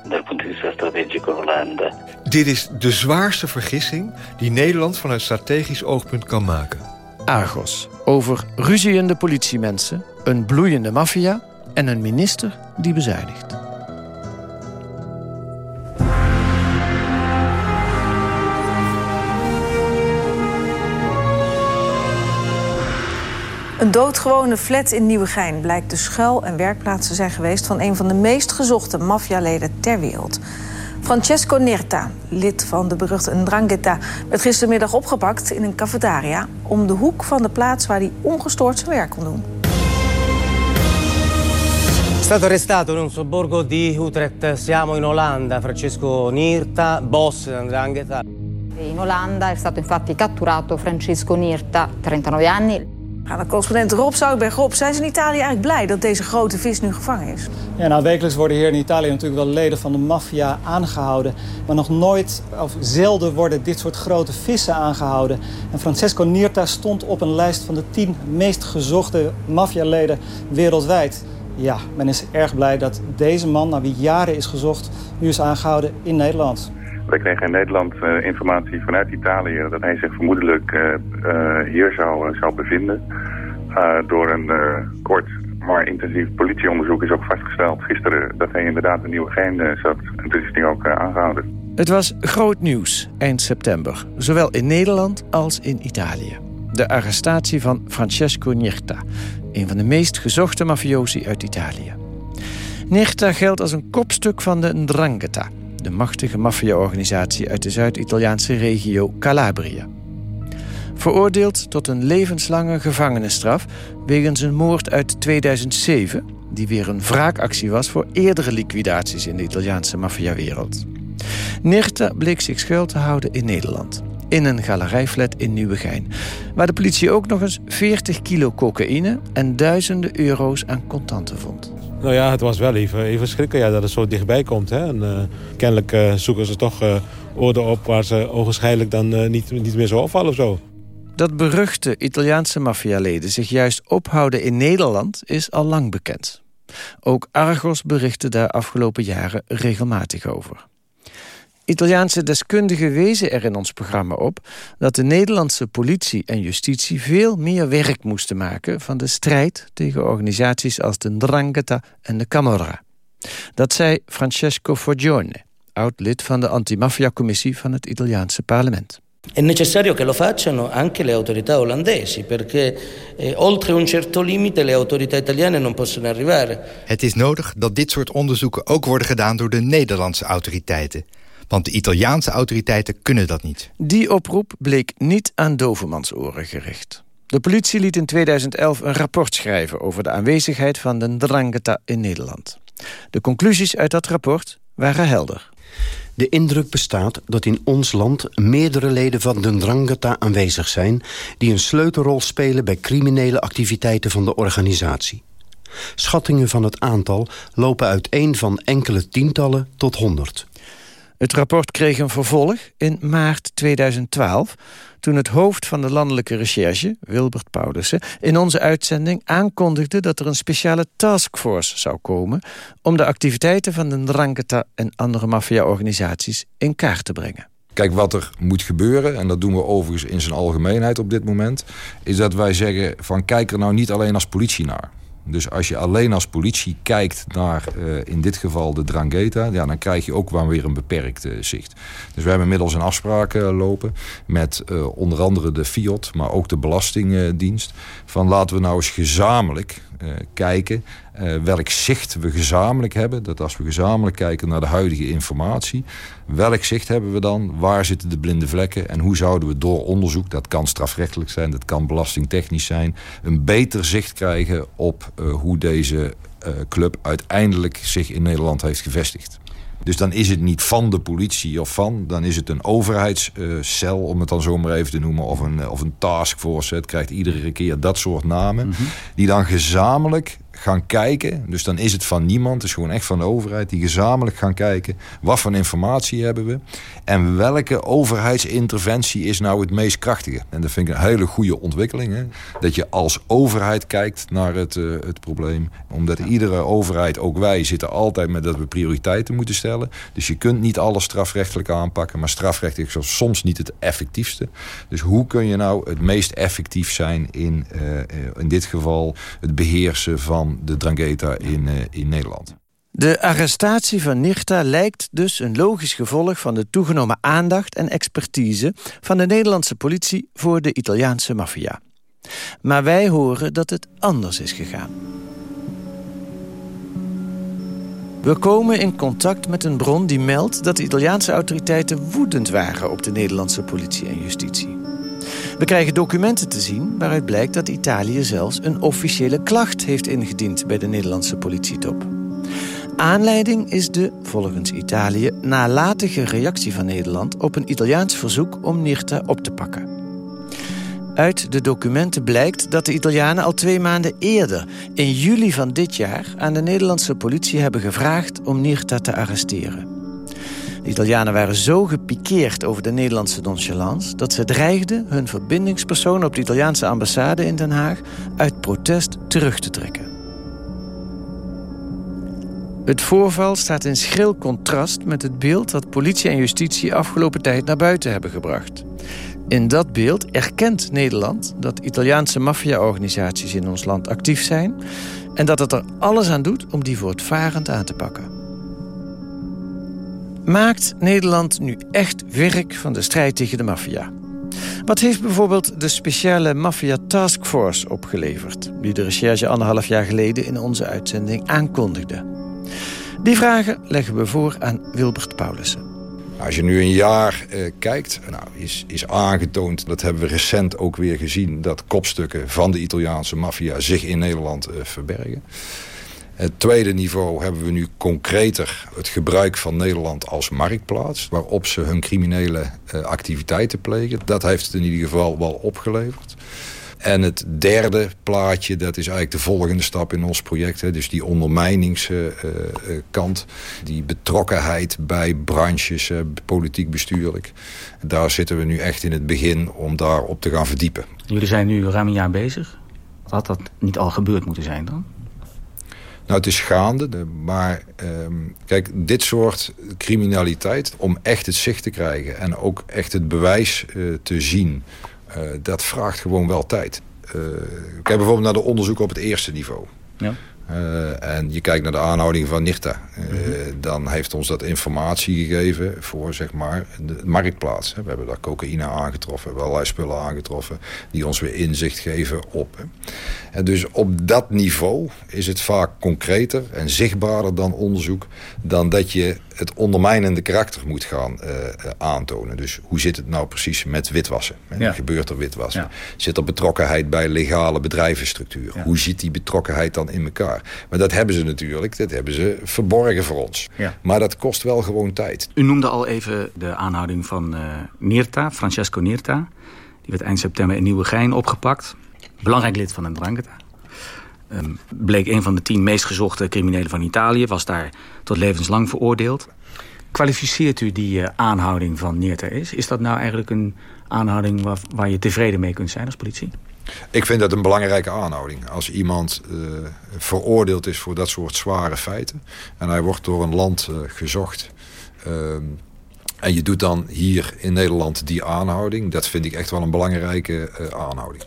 dal punto di vista strategico l'Olanda. Dit is de zwaarste vergissing die Nederland vanuit strategisch oogpunt kan maken. Argos, over ruziende politiemensen, een bloeiende maffia en een minister die bezuinigt. Een doodgewone flat in Nieuwegein blijkt de schuil- en werkplaats te zijn geweest... van een van de meest gezochte maffialeden ter wereld. Francesco Nerta, lid van de beruchte Ndrangheta... werd gistermiddag opgepakt in een cafetaria... om de hoek van de plaats waar hij ongestoord zijn werk kon doen. È stato arrestato in un sobborgo di Utrecht. Siamo in Olanda. Francesco Nirta, boss dell'Andrangheta. In Olanda è stato infatti catturato Francesco Nirta, 39 anni. Aan de correspondent Rob Zoutberg. Rob, zijn ze in Italië eigenlijk blij dat deze grote vis nu gevangen is? Ja, nou, wekelijks worden hier in Italië natuurlijk wel leden van de maffia aangehouden. Maar nog nooit, of zelden, worden dit soort grote vissen aangehouden. En Francesco Nirta stond op een lijst van de tien meest gezochte maffialeden wereldwijd. Ja, men is erg blij dat deze man, naar wie jaren is gezocht, nu is aangehouden in Nederland. Wij kregen in Nederland uh, informatie vanuit Italië dat hij zich vermoedelijk uh, uh, hier zou, zou bevinden. door een kort maar intensief politieonderzoek is ook vastgesteld gisteren dat hij inderdaad in Nieuwegein zat. En toen is hij ook aangehouden. Het was groot nieuws eind september, zowel in Nederland als in Italië. De arrestatie van Francesco Nierta, een van de meest gezochte mafiosi uit Italië. Nierta geldt als een kopstuk van de Ndrangheta, de machtige maffiaorganisatie uit de Zuid-Italiaanse regio Calabria. Veroordeeld tot een levenslange gevangenisstraf wegens een moord uit 2007... die weer een wraakactie was voor eerdere liquidaties in de Italiaanse maffiawereld. Nirta bleek zich schuil te houden in Nederland. In een galerijflat in Nieuwegein. Waar de politie ook nog eens 40 kilo cocaïne en duizenden euro's aan contanten vond. Nou ja, het was wel even, even schrikken ja, dat het zo dichtbij komt. Hè. En, uh, kennelijk uh, zoeken ze toch uh, orde op waar ze ogenschijnlijk dan niet, niet meer zo opvallen of zo. Dat beruchte Italiaanse maffialeden zich juist ophouden in Nederland is al lang bekend. Ook Argos berichtte daar afgelopen jaren regelmatig over. Italiaanse deskundigen wezen er in ons programma op dat de Nederlandse politie en justitie veel meer werk moesten maken van de strijd tegen organisaties als de Ndrangheta en de Camorra. Dat zei Francesco Forgione, oud-lid van de antimafia-commissie van het Italiaanse parlement. È necessario che lo facciano anche le autorità olandesi, perché eh, oltre un certo limite le autorità italiane non possono arrivare. Het is nodig dat dit soort onderzoeken ook worden gedaan door de Nederlandse autoriteiten. Want de Italiaanse autoriteiten kunnen dat niet. Die oproep bleek niet aan dovermansoren gericht. De politie liet in 2011 een rapport schrijven over de aanwezigheid van de Ndrangheta in Nederland. De conclusies uit dat rapport waren helder. De indruk bestaat dat in ons land meerdere leden van de Ndrangheta aanwezig zijn... die een sleutelrol spelen bij criminele activiteiten van de organisatie. Schattingen van het aantal lopen uiteen van enkele tientallen tot honderd. Het rapport kreeg een vervolg in maart 2012... toen het hoofd van de landelijke recherche, Wilbert Paulussen... in onze uitzending aankondigde dat er een speciale taskforce zou komen... om de activiteiten van de Ndrangheta en andere maffia-organisaties in kaart te brengen. Kijk, wat er moet gebeuren, en dat doen we overigens in zijn algemeenheid op dit moment... is dat wij zeggen van kijk er nou niet alleen als politie naar... Dus als je alleen als politie kijkt naar uh, in dit geval de Drangheta... Ja, dan krijg je ook wel weer een beperkt zicht. Dus we hebben inmiddels een afspraak uh, lopen met onder andere de FIOD... maar ook de Belastingdienst. Van laten we nou eens gezamenlijk kijken uh, welk zicht we gezamenlijk hebben. Dat als we gezamenlijk kijken naar de huidige informatie... welk zicht hebben we dan? Waar zitten de blinde vlekken? En hoe zouden we door onderzoek, dat kan strafrechtelijk zijn... dat kan belastingtechnisch zijn... een beter zicht krijgen op uh, hoe deze club uiteindelijk zich in Nederland heeft gevestigd. Dus dan is het niet van de politie of van... dan is het een overheidscel, om het dan zo maar even te noemen... of een, of een taskforce. Het krijgt iedere keer dat soort namen. Mm -hmm. Die dan gezamenlijk gaan kijken. Dus dan is het van niemand, het is gewoon echt van de overheid... die gezamenlijk gaan kijken, wat voor informatie hebben we... en welke overheidsinterventie is nou het meest krachtige. En dat vind ik een hele goede ontwikkeling. Hè? Dat je als overheid kijkt naar het, uh, het probleem. Omdat iedere overheid, ook wij, zitten altijd met dat we prioriteiten moeten stellen. Dus je kunt niet alles strafrechtelijk aanpakken... maar strafrechtelijk is soms niet het effectiefste. Dus hoe kun je nou het meest effectief zijn in, uh, in dit geval... het beheersen van de Drangheta in, uh, in Nederland. De arrestatie van Nirta lijkt dus een logisch gevolg van de toegenomen aandacht en expertise van de Nederlandse politie voor de Italiaanse maffia. Maar wij horen dat het anders is gegaan. We komen in contact met een bron die meldt dat de Italiaanse autoriteiten woedend waren op de Nederlandse politie en justitie. We krijgen documenten te zien waaruit blijkt dat Italië zelfs een officiële klacht heeft ingediend bij de Nederlandse politietop. Aanleiding is de, volgens Italië, nalatige reactie van Nederland op een Italiaans verzoek om Nirta op te pakken. Uit de documenten blijkt dat de Italianen al twee maanden eerder, in juli van dit jaar, aan de Nederlandse politie hebben gevraagd om Nirta te arresteren. De Italianen waren zo gepikeerd over de Nederlandse nonchalance... dat ze dreigden hun verbindingspersoon op de Italiaanse ambassade in Den Haag... uit protest terug te trekken. Het voorval staat in schril contrast met het beeld... dat politie en justitie afgelopen tijd naar buiten hebben gebracht. In dat beeld erkent Nederland dat Italiaanse maffia-organisaties in ons land actief zijn... en dat het er alles aan doet om die voortvarend aan te pakken. Maakt Nederland nu echt werk van de strijd tegen de maffia? Wat heeft bijvoorbeeld de speciale Mafia Taskforce opgeleverd... die de recherche anderhalf jaar geleden in onze uitzending aankondigde? Die vragen leggen we voor aan Wilbert Paulussen. Als je nu een jaar uh, kijkt, nou, is, is aangetoond... dat hebben we recent ook weer gezien... dat kopstukken van de Italiaanse maffia zich in Nederland uh, verbergen. Het tweede niveau hebben we nu concreter het gebruik van Nederland als marktplaats... waarop ze hun criminele uh, activiteiten plegen. Dat heeft het in ieder geval wel opgeleverd. En het derde plaatje, dat is eigenlijk de volgende stap in ons project. Hè, dus die ondermijningskant, uh, die betrokkenheid bij branches, politiek bestuurlijk. Daar zitten we nu echt in het begin om daarop te gaan verdiepen. Jullie zijn nu ruim een jaar bezig. Had dat niet al gebeurd moeten zijn dan? Nou, het is gaande, maar um, kijk, dit soort criminaliteit... om echt het zicht te krijgen en ook echt het bewijs uh, te zien... Uh, dat vraagt gewoon wel tijd. Uh, kijk bijvoorbeeld naar de onderzoek op het eerste niveau. Ja. Uh, en je kijkt naar de aanhouding van Nirta. Uh, mm -hmm. Dan heeft ons dat informatie gegeven voor zeg maar, de marktplaats. We hebben daar cocaïne aangetroffen, we hebben allerlei spullen aangetroffen... die ons weer inzicht geven op. En dus op dat niveau is het vaak concreter en zichtbaarder dan onderzoek... dan dat je het ondermijnende karakter moet gaan uh, aantonen. Dus hoe zit het nou precies met witwassen? Ja. Gebeurt er witwassen? Ja. Zit er betrokkenheid bij legale bedrijvenstructuur? Ja. Hoe zit die betrokkenheid dan in elkaar? Maar dat hebben ze natuurlijk, dat hebben ze verborgen voor ons. Maar dat kost wel gewoon tijd. U noemde al even de aanhouding van uh, Nirta, Francesco Nirta. Die werd eind september in Nieuwegein opgepakt. Belangrijk lid van een Drangheta. Um, bleek een van de tien meest gezochte criminelen van Italië. Was daar tot levenslang veroordeeld. Kwalificeert u die uh, aanhouding van Neerter is? Is dat nou eigenlijk een aanhouding waar, waar je tevreden mee kunt zijn als politie? Ik vind dat een belangrijke aanhouding. Als iemand uh, veroordeeld is voor dat soort zware feiten... en hij wordt door een land uh, gezocht... Um, en je doet dan hier in Nederland die aanhouding... dat vind ik echt wel een belangrijke aanhouding.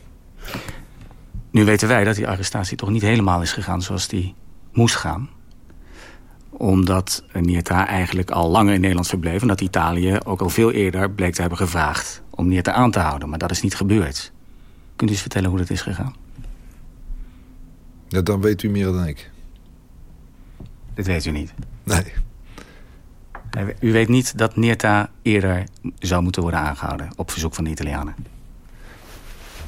Nu weten wij dat die arrestatie toch niet helemaal is gegaan zoals die moest gaan. Omdat Nierta eigenlijk al langer in Nederland verbleef... en dat Italië ook al veel eerder bleek te hebben gevraagd om Nierta aan te houden. Maar dat is niet gebeurd. Kunt u eens vertellen hoe dat is gegaan? Ja, dan weet u meer dan ik. Dit weet u niet? Nee. U weet niet dat Nierta eerder zou moeten worden aangehouden... op verzoek van de Italianen?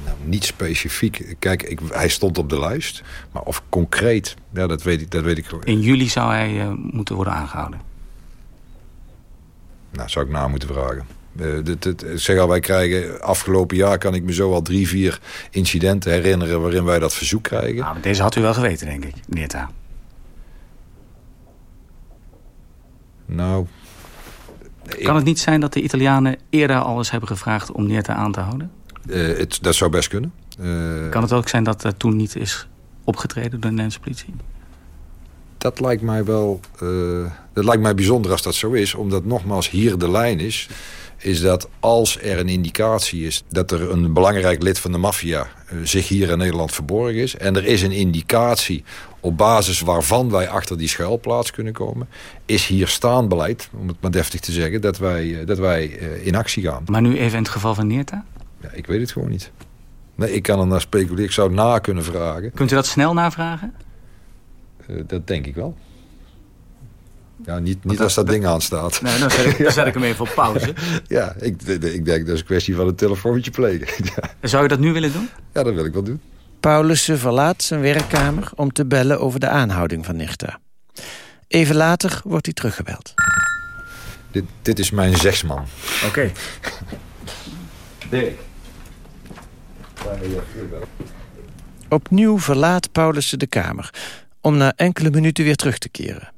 Nou, niet specifiek. Kijk, ik, hij stond op de lijst. Maar of concreet, ja, dat, weet ik, dat weet ik gewoon. In juli zou hij uh, moeten worden aangehouden? Nou, zou ik na moeten vragen. Dit, dit, zeg al, wij krijgen afgelopen jaar kan ik me zo al drie, vier incidenten herinneren waarin wij dat verzoek krijgen. Nou, maar deze had u wel geweten, denk ik, Neerta. Nou... Kan ik... het niet zijn dat de Italianen eerder al eens hebben gevraagd om Neerta aan te houden? Uh, het, dat zou best kunnen. Uh, kan het ook zijn dat er toen niet is opgetreden door de Nederlandse politie? Dat lijkt mij wel... Uh, dat lijkt mij bijzonder als dat zo is. Omdat nogmaals hier de lijn is... is dat als er een indicatie is... dat er een belangrijk lid van de maffia... zich hier in Nederland verborgen is... en er is een indicatie op basis waarvan wij achter die schuilplaats kunnen komen... is hier staand beleid, om het maar deftig te zeggen... dat wij, dat wij in actie gaan. Maar nu even in het geval van Neerta? Ja, ik weet het gewoon niet. Nee, ik kan er naar speculeren. Ik zou na kunnen vragen. Kunt u dat snel navragen? Uh, dat denk ik wel. Ja, niet, niet dat, als dat, dat ding aanstaat. Nee, dan zet ik, dan zet ik hem even op pauze. ja, ik, ik denk dat is een kwestie van een telefoontje plegen. ja. Zou je dat nu willen doen? Ja, dat wil ik wel doen. Paulussen verlaat zijn werkkamer om te bellen over de aanhouding van Nichta. Even later wordt hij teruggebeld. Dit, dit is mijn zesman. Oké. Okay. Dirk. Opnieuw verlaat Paulussen de kamer, om na enkele minuten weer terug te keren.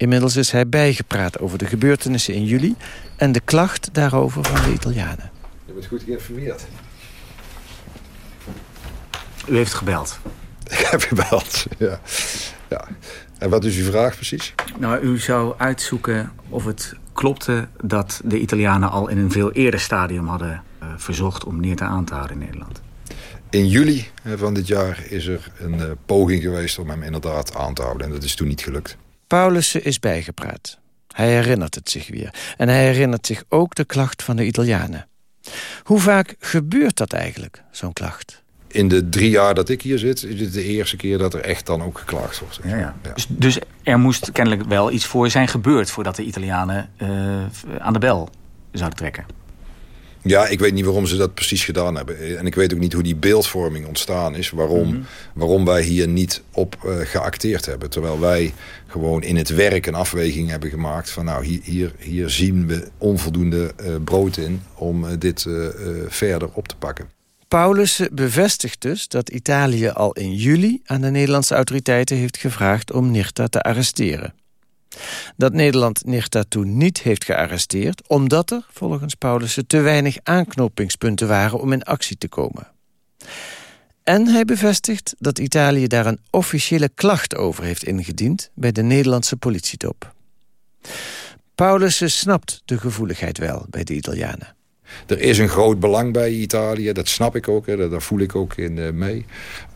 Inmiddels is hij bijgepraat over de gebeurtenissen in juli... en de klacht daarover van de Italianen. Je bent goed geïnformeerd. U heeft gebeld. Ik heb gebeld, ja. ja. En wat is uw vraag precies? Nou, u zou uitzoeken of het klopte dat de Italianen al in een veel eerder stadium hadden uh, verzocht om neer te aan te houden in Nederland. In juli van dit jaar is er een uh, poging geweest om hem inderdaad aan te houden. En dat is toen niet gelukt. Paulussen is bijgepraat. Hij herinnert het zich weer. En hij herinnert zich ook de klacht van de Italianen. Hoe vaak gebeurt dat eigenlijk, zo'n klacht? In de drie jaar dat ik hier zit, is het de eerste keer dat er echt dan ook geklaagd wordt. Ja, ja. Ja. Dus, dus, er moest kennelijk wel iets voor zijn gebeurd... voordat de Italianen uh, aan de bel zouden trekken? Ja, ik weet niet waarom ze dat precies gedaan hebben. En ik weet ook niet hoe die beeldvorming ontstaan is. Waarom, Mhm. waarom wij hier niet op uh, geacteerd hebben. Terwijl wij gewoon in het werk een afweging hebben gemaakt. Van nou, hier, hier, hier zien we onvoldoende uh, brood in om uh, dit verder op te pakken. Paulussen bevestigt dus dat Italië al in juli aan de Nederlandse autoriteiten heeft gevraagd om Nirta te arresteren. Dat Nederland toen niet heeft gearresteerd... omdat er, volgens Paulussen, te weinig aanknopingspunten waren om in actie te komen. En hij bevestigt dat Italië daar een officiële klacht over heeft ingediend... bij de Nederlandse politietop. Paulussen snapt de gevoeligheid wel bij de Italianen. Er is een groot belang bij Italië, dat snap ik ook, hè, daar voel ik ook in uh, mee.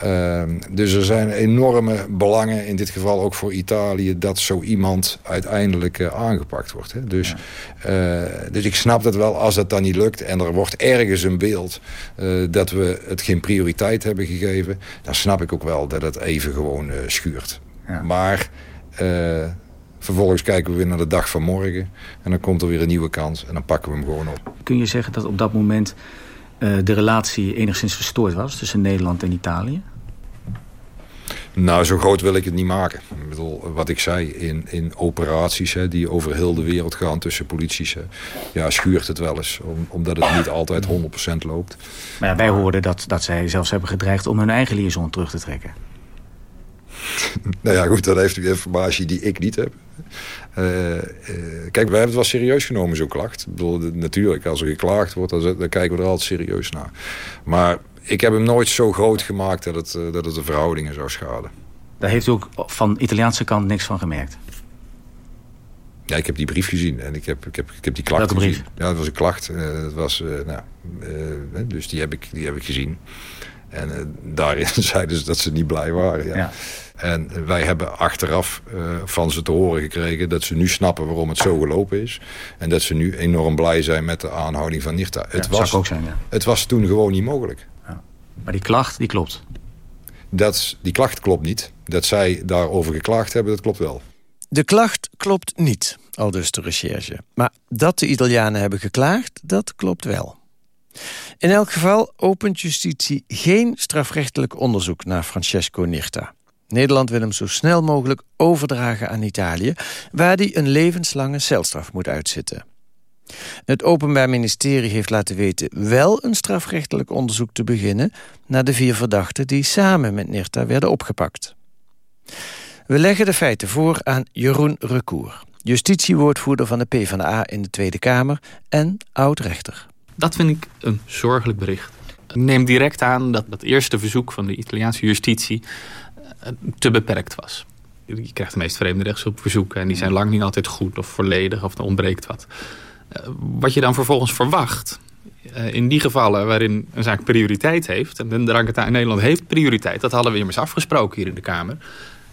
Uh, dus er zijn enorme belangen, in dit geval ook voor Italië... dat zo iemand uiteindelijk uh, aangepakt wordt. Hè. Dus, ja. dus ik snap dat wel als dat dan niet lukt... en er wordt ergens een beeld dat we het geen prioriteit hebben gegeven... dan snap ik ook wel dat het even gewoon schuurt. Ja. Maar... Vervolgens kijken we weer naar de dag van morgen. En dan komt er weer een nieuwe kans. En dan pakken we hem gewoon op. Kun je zeggen dat op dat moment uh, de relatie enigszins verstoord was... tussen Nederland en Italië? Nou, zo groot wil ik het niet maken. Ik bedoel, wat ik zei, in, in operaties hè, die over heel de wereld gaan tussen polities... Hè, ja, schuurt het wel eens, om, omdat het niet altijd 100% loopt. Maar ja, wij hoorden dat, dat zij zelfs hebben gedreigd om hun eigen liaison terug te trekken. nou ja, goed, dan heeft u informatie die ik niet heb. Uh, uh, kijk, wij hebben het wel serieus genomen, zo'n klacht. Ik bedoel, natuurlijk, als er geklaagd wordt, dan, dan, kijken we er altijd serieus naar. Maar ik heb hem nooit zo groot gemaakt dat het, uh, dat het de verhoudingen zou schaden. Daar heeft u ook van Italiaanse kant niks van gemerkt? Ja, ik heb die brief gezien en ik heb, ik heb, ik heb die klacht Welke brief? gezien. Ja, dat was een klacht. dat was, nou, dus die heb, ik, die heb ik gezien. En daarin zeiden ze dat ze niet blij waren. Ja. ja. En wij hebben achteraf uh, van ze te horen gekregen... dat ze nu snappen waarom het zo gelopen is. En dat ze nu enorm blij zijn met de aanhouding van Nirta. Ja, het, was, ook zijn, ja. het was toen gewoon niet mogelijk. Ja. Maar die klacht, die klopt? Dat, die klacht klopt niet. Dat zij daarover geklaagd hebben, dat klopt wel. De klacht klopt niet, al dus de recherche. Maar dat de Italianen hebben geklaagd, dat klopt wel. In elk geval opent justitie geen strafrechtelijk onderzoek naar Francesco Nirta. Nederland wil hem zo snel mogelijk overdragen aan Italië... waar hij een levenslange celstraf moet uitzitten. Het Openbaar Ministerie heeft laten weten... wel een strafrechtelijk onderzoek te beginnen... naar de vier verdachten die samen met Nirta werden opgepakt. We leggen de feiten voor aan Jeroen Recour... justitiewoordvoerder van de PvdA in de Tweede Kamer... en oud-rechter. Dat vind ik een zorgelijk bericht. Neem direct aan dat het eerste verzoek van de Italiaanse justitie te beperkt was. Je krijgt de meest vreemde rechtshulpverzoeken en die zijn lang niet altijd goed of volledig of er ontbreekt wat. Wat je dan vervolgens verwacht, in die gevallen waarin een zaak prioriteit heeft, en de Drangheta in Nederland heeft prioriteit, dat hadden we immers afgesproken hier in de Kamer,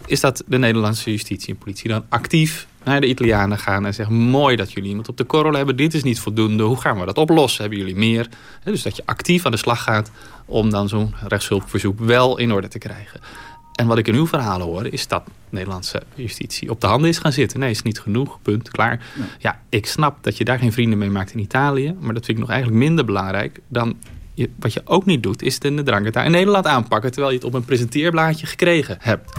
is dat de Nederlandse justitie en politie dan actief naar de Italianen gaan en zeggen... mooi dat jullie iemand op de korrel hebben, dit is niet voldoende... hoe gaan we dat oplossen, hebben jullie meer? Dus dat je actief aan de slag gaat om dan zo'n rechtshulpverzoek wel in orde te krijgen. En wat ik in uw verhalen hoor, is dat Nederlandse justitie op de handen is gaan zitten. Nee, is niet genoeg, punt, klaar. Ja. ja, ik snap dat je daar geen vrienden mee maakt in Italië... maar dat vind ik nog eigenlijk minder belangrijk dan... Je, wat je ook niet doet, is de Drangheta in Nederland aanpakken... terwijl je het op een presenteerblaadje gekregen hebt.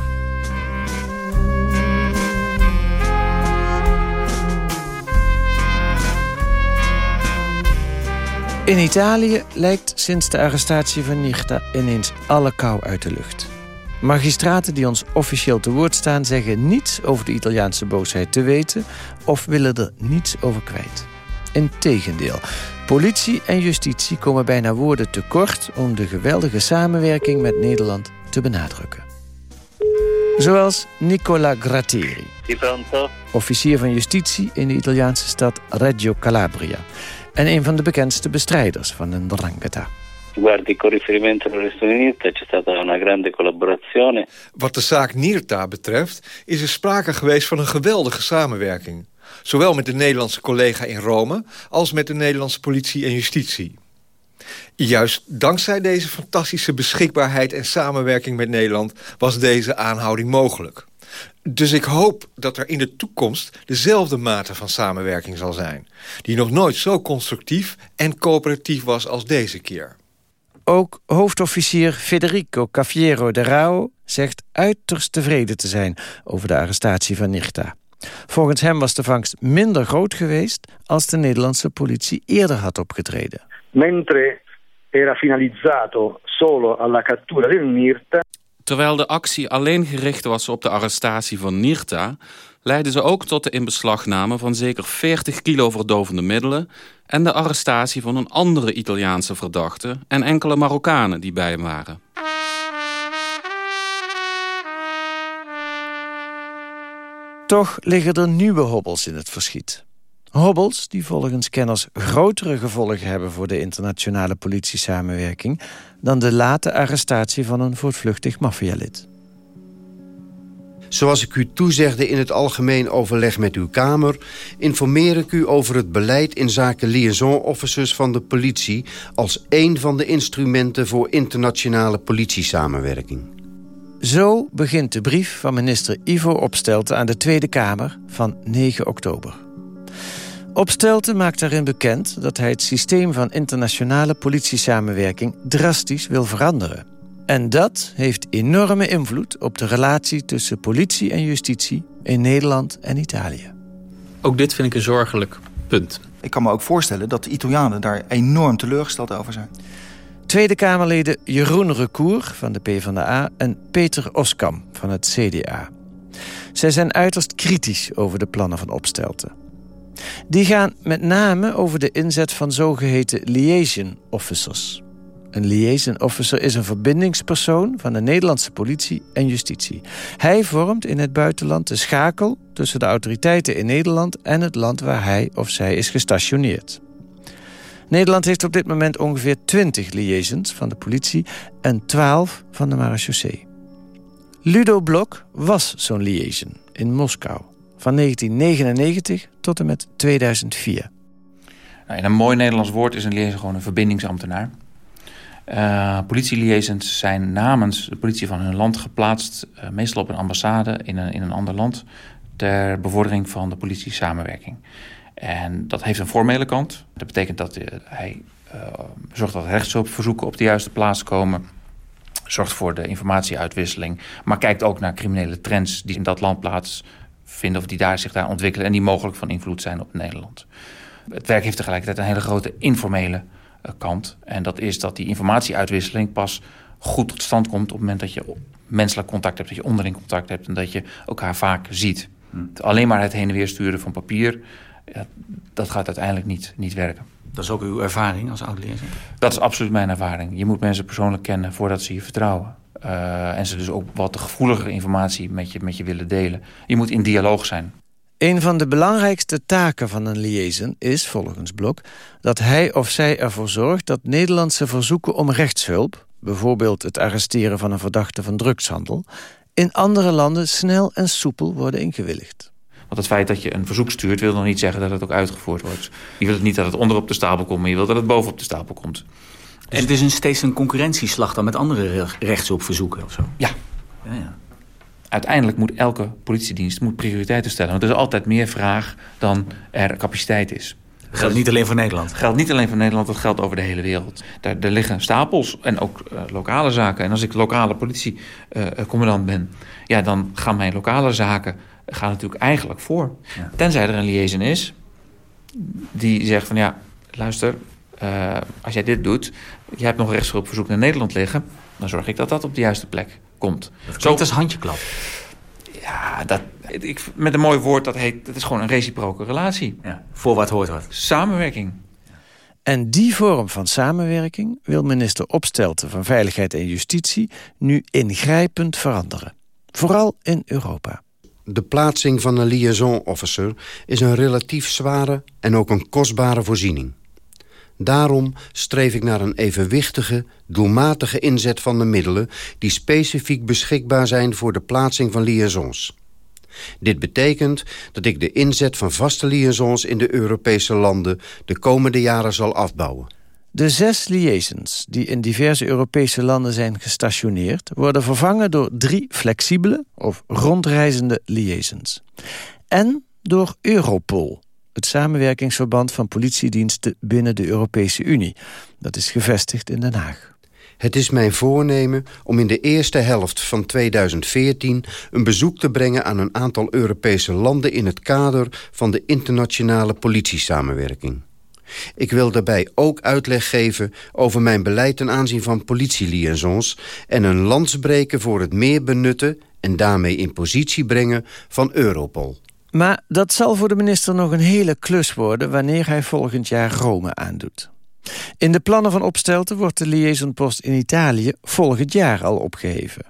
In Italië lijkt sinds de arrestatie van Nirta ineens alle kou uit de lucht. Magistraten die ons officieel te woord staan zeggen niets over de Italiaanse boosheid te weten of willen er niets over kwijt. Integendeel, politie en justitie komen bijna woorden tekort om de geweldige samenwerking met Nederland te benadrukken. Zoals Nicola Gratteri, officier van justitie in de Italiaanse stad Reggio Calabria en een van de bekendste bestrijders van de Ndrangheta. Guardi, con riferimento all'arresto di Nirta c'è stata una grande collaborazione. Wat de zaak Nirta betreft is er sprake geweest van een geweldige samenwerking. Zowel met de Nederlandse collega in Rome als met de Nederlandse politie en justitie. Juist dankzij deze fantastische beschikbaarheid en samenwerking met Nederland was deze aanhouding mogelijk. Dus ik hoop dat er in de toekomst dezelfde mate van samenwerking zal zijn. Die nog nooit zo constructief en coöperatief was als deze keer. Ook hoofdofficier Federico Cafiero de Rao zegt uiterst tevreden te zijn over de arrestatie van Nirta. Volgens hem was de vangst minder groot geweest als de Nederlandse politie eerder had opgetreden. Mentre era finalizzato solo alla cattura del Nirta. Terwijl de actie alleen gericht was op de arrestatie van Nirta, leidde ze ook tot de inbeslagname van zeker 40 kilo verdovende middelen en de arrestatie van een andere Italiaanse verdachte en enkele Marokkanen die bij hem waren. Toch liggen er nieuwe hobbels in het verschiet. Hobbels die volgens kenners grotere gevolgen hebben voor de internationale politiesamenwerking dan de late arrestatie van een voortvluchtig maffialid. Zoals ik u toezegde in het algemeen overleg met uw Kamer... informeer ik u over het beleid in zaken liaison officers van de politie... als één van de instrumenten voor internationale politiesamenwerking. Zo begint de brief van minister Ivo Opstelten aan de Tweede Kamer van 9 oktober. Opstelten maakt daarin bekend dat hij het systeem van internationale politiesamenwerking drastisch wil veranderen. En dat heeft enorme invloed op de relatie tussen politie en justitie in Nederland en Italië. Ook dit vind ik een zorgelijk punt. Ik kan me ook voorstellen dat de Italianen daar enorm teleurgesteld over zijn. Tweede Kamerleden Jeroen Recour van de PvdA en Peter Oskam van het CDA. Zij zijn uiterst kritisch over de plannen van Opstelten. Die gaan met name over de inzet van zogeheten liaison officers. Een liaison officer is een verbindingspersoon van de Nederlandse politie en justitie. Hij vormt in het buitenland de schakel tussen de autoriteiten in Nederland en het land waar hij of zij is gestationeerd. Nederland heeft op dit moment ongeveer 20 liaisons van de politie en 12 van de marechaussee. Ludo Blok was zo'n liaison in Moskou van 1999 tot en met 2004. Nou, in een mooi Nederlands woord is een liaison gewoon een verbindingsambtenaar. Uh, zijn namens de politie van hun land geplaatst, uh, meestal op een ambassade in een, in een ander land, ter bevordering van de politie-samenwerking. En dat heeft een formele kant. Dat betekent dat uh, hij zorgt dat rechtshulpverzoeken op de juiste plaats komen, zorgt voor de informatieuitwisseling, maar kijkt ook naar criminele trends die in dat land plaatsvinden of die daar zich daar ontwikkelen en die mogelijk van invloed zijn op Nederland. Het werk heeft tegelijkertijd een hele grote informele kant. En dat is dat die informatieuitwisseling pas goed tot stand komt... op het moment dat je menselijk contact hebt, dat je onderling contact hebt... en dat je elkaar vaak ziet. Hmm. Alleen maar het heen en weer sturen van papier... Ja, dat gaat uiteindelijk niet, niet werken. Dat is ook uw ervaring als oud-leerling? Dat is absoluut mijn ervaring. Je moet mensen persoonlijk kennen voordat ze je vertrouwen. Uh, en ze dus ook wat gevoeligere informatie met je, met je willen delen. Je moet in dialoog zijn. Een van de belangrijkste taken van een liaison is, volgens Blok... dat hij of zij ervoor zorgt dat Nederlandse verzoeken om rechtshulp... bijvoorbeeld het arresteren van een verdachte van drugshandel... in andere landen snel en soepel worden ingewilligd. Want het feit dat je een verzoek stuurt... wil nog niet zeggen dat het ook uitgevoerd wordt. Je wilt niet dat het onder op de stapel komt... maar je wilt dat het boven op de stapel komt. Dus het is een steeds een concurrentieslag dan met andere rechtshulpverzoeken of zo? Ja. ja, ja uiteindelijk moet elke politiedienst moet prioriteiten stellen. Want er is altijd meer vraag dan er capaciteit is. Dat geldt niet alleen voor Nederland? Dat geldt niet alleen voor Nederland, dat geldt over de hele wereld. Daar, er liggen stapels en ook uh, lokale zaken. En als ik lokale politiecommandant uh, ben... ja, dan gaan mijn lokale zaken gaan natuurlijk eigenlijk voor. Ja. Tenzij er een liaison is die zegt van... ja, luister, uh, als jij dit doet... je hebt nog rechtshulpverzoek naar Nederland liggen... dan zorg ik dat dat op de juiste plek komt. Dat klinkt als handjeklap. Ja, dat, ik, met een mooi woord, dat heet, dat is gewoon een reciproke relatie. Ja, voor wat hoort wat. Samenwerking. En die vorm van samenwerking wil minister Opstelten van Veiligheid en Justitie nu ingrijpend veranderen. Vooral in Europa. De plaatsing van een liaison officer is een relatief zware en ook een kostbare voorziening. Daarom streef ik naar een evenwichtige, doelmatige inzet van de middelen... die specifiek beschikbaar zijn voor de plaatsing van liaisons. Dit betekent dat ik de inzet van vaste liaisons in de Europese landen... de komende jaren zal afbouwen. De zes liaisons die in diverse Europese landen zijn gestationeerd... worden vervangen door drie flexibele of rondreizende liaisons. En door Europol, het samenwerkingsverband van politiediensten binnen de Europese Unie. Dat is gevestigd in Den Haag. Het is mijn voornemen om in de eerste helft van 2014... een bezoek te brengen aan een aantal Europese landen... in het kader van de internationale politiesamenwerking. Ik wil daarbij ook uitleg geven over mijn beleid ten aanzien van politieliaisons... en een lans breken voor het meer benutten en daarmee in positie brengen van Europol. Maar dat zal voor de minister nog een hele klus worden... wanneer hij volgend jaar Rome aandoet. In de plannen van Opstelten wordt de liaisonpost in Italië volgend jaar al opgeheven.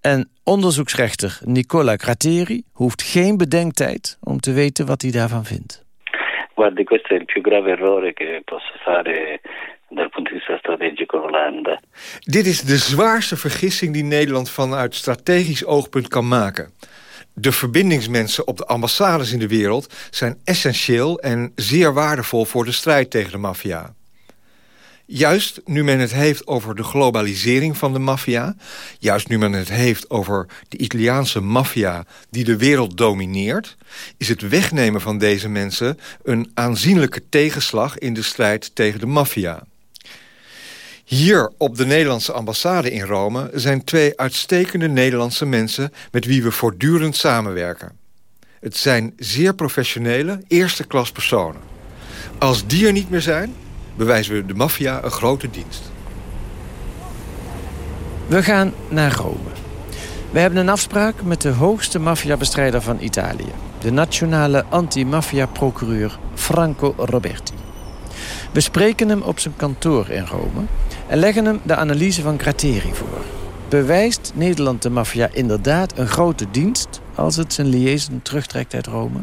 En onderzoeksrechter Nicola Crateri hoeft geen bedenktijd om te weten wat hij daarvan vindt. Guardi, questo è il più grave errore che posso fare dal punto di vista strategico. Dit is de zwaarste vergissing die Nederland vanuit strategisch oogpunt kan maken. De verbindingsmensen op de ambassades in de wereld zijn essentieel en zeer waardevol voor de strijd tegen de maffia. Juist nu men het heeft over de globalisering van de maffia... juist nu men het heeft over de Italiaanse maffia die de wereld domineert... is het wegnemen van deze mensen een aanzienlijke tegenslag... in de strijd tegen de maffia. Hier op de Nederlandse ambassade in Rome... zijn twee uitstekende Nederlandse mensen... met wie we voortdurend samenwerken. Het zijn zeer professionele, eerste klas personen. Als die er niet meer zijn bewijzen we de maffia een grote dienst. We gaan naar Rome. We hebben een afspraak met de hoogste maffiabestrijder van Italië. De nationale anti-maffia-procureur Franco Roberti. We spreken hem op zijn kantoor in Rome... en leggen hem de analyse van Gratteri voor. Bewijst Nederland de maffia inderdaad een grote dienst... als het zijn liaison terugtrekt uit Rome?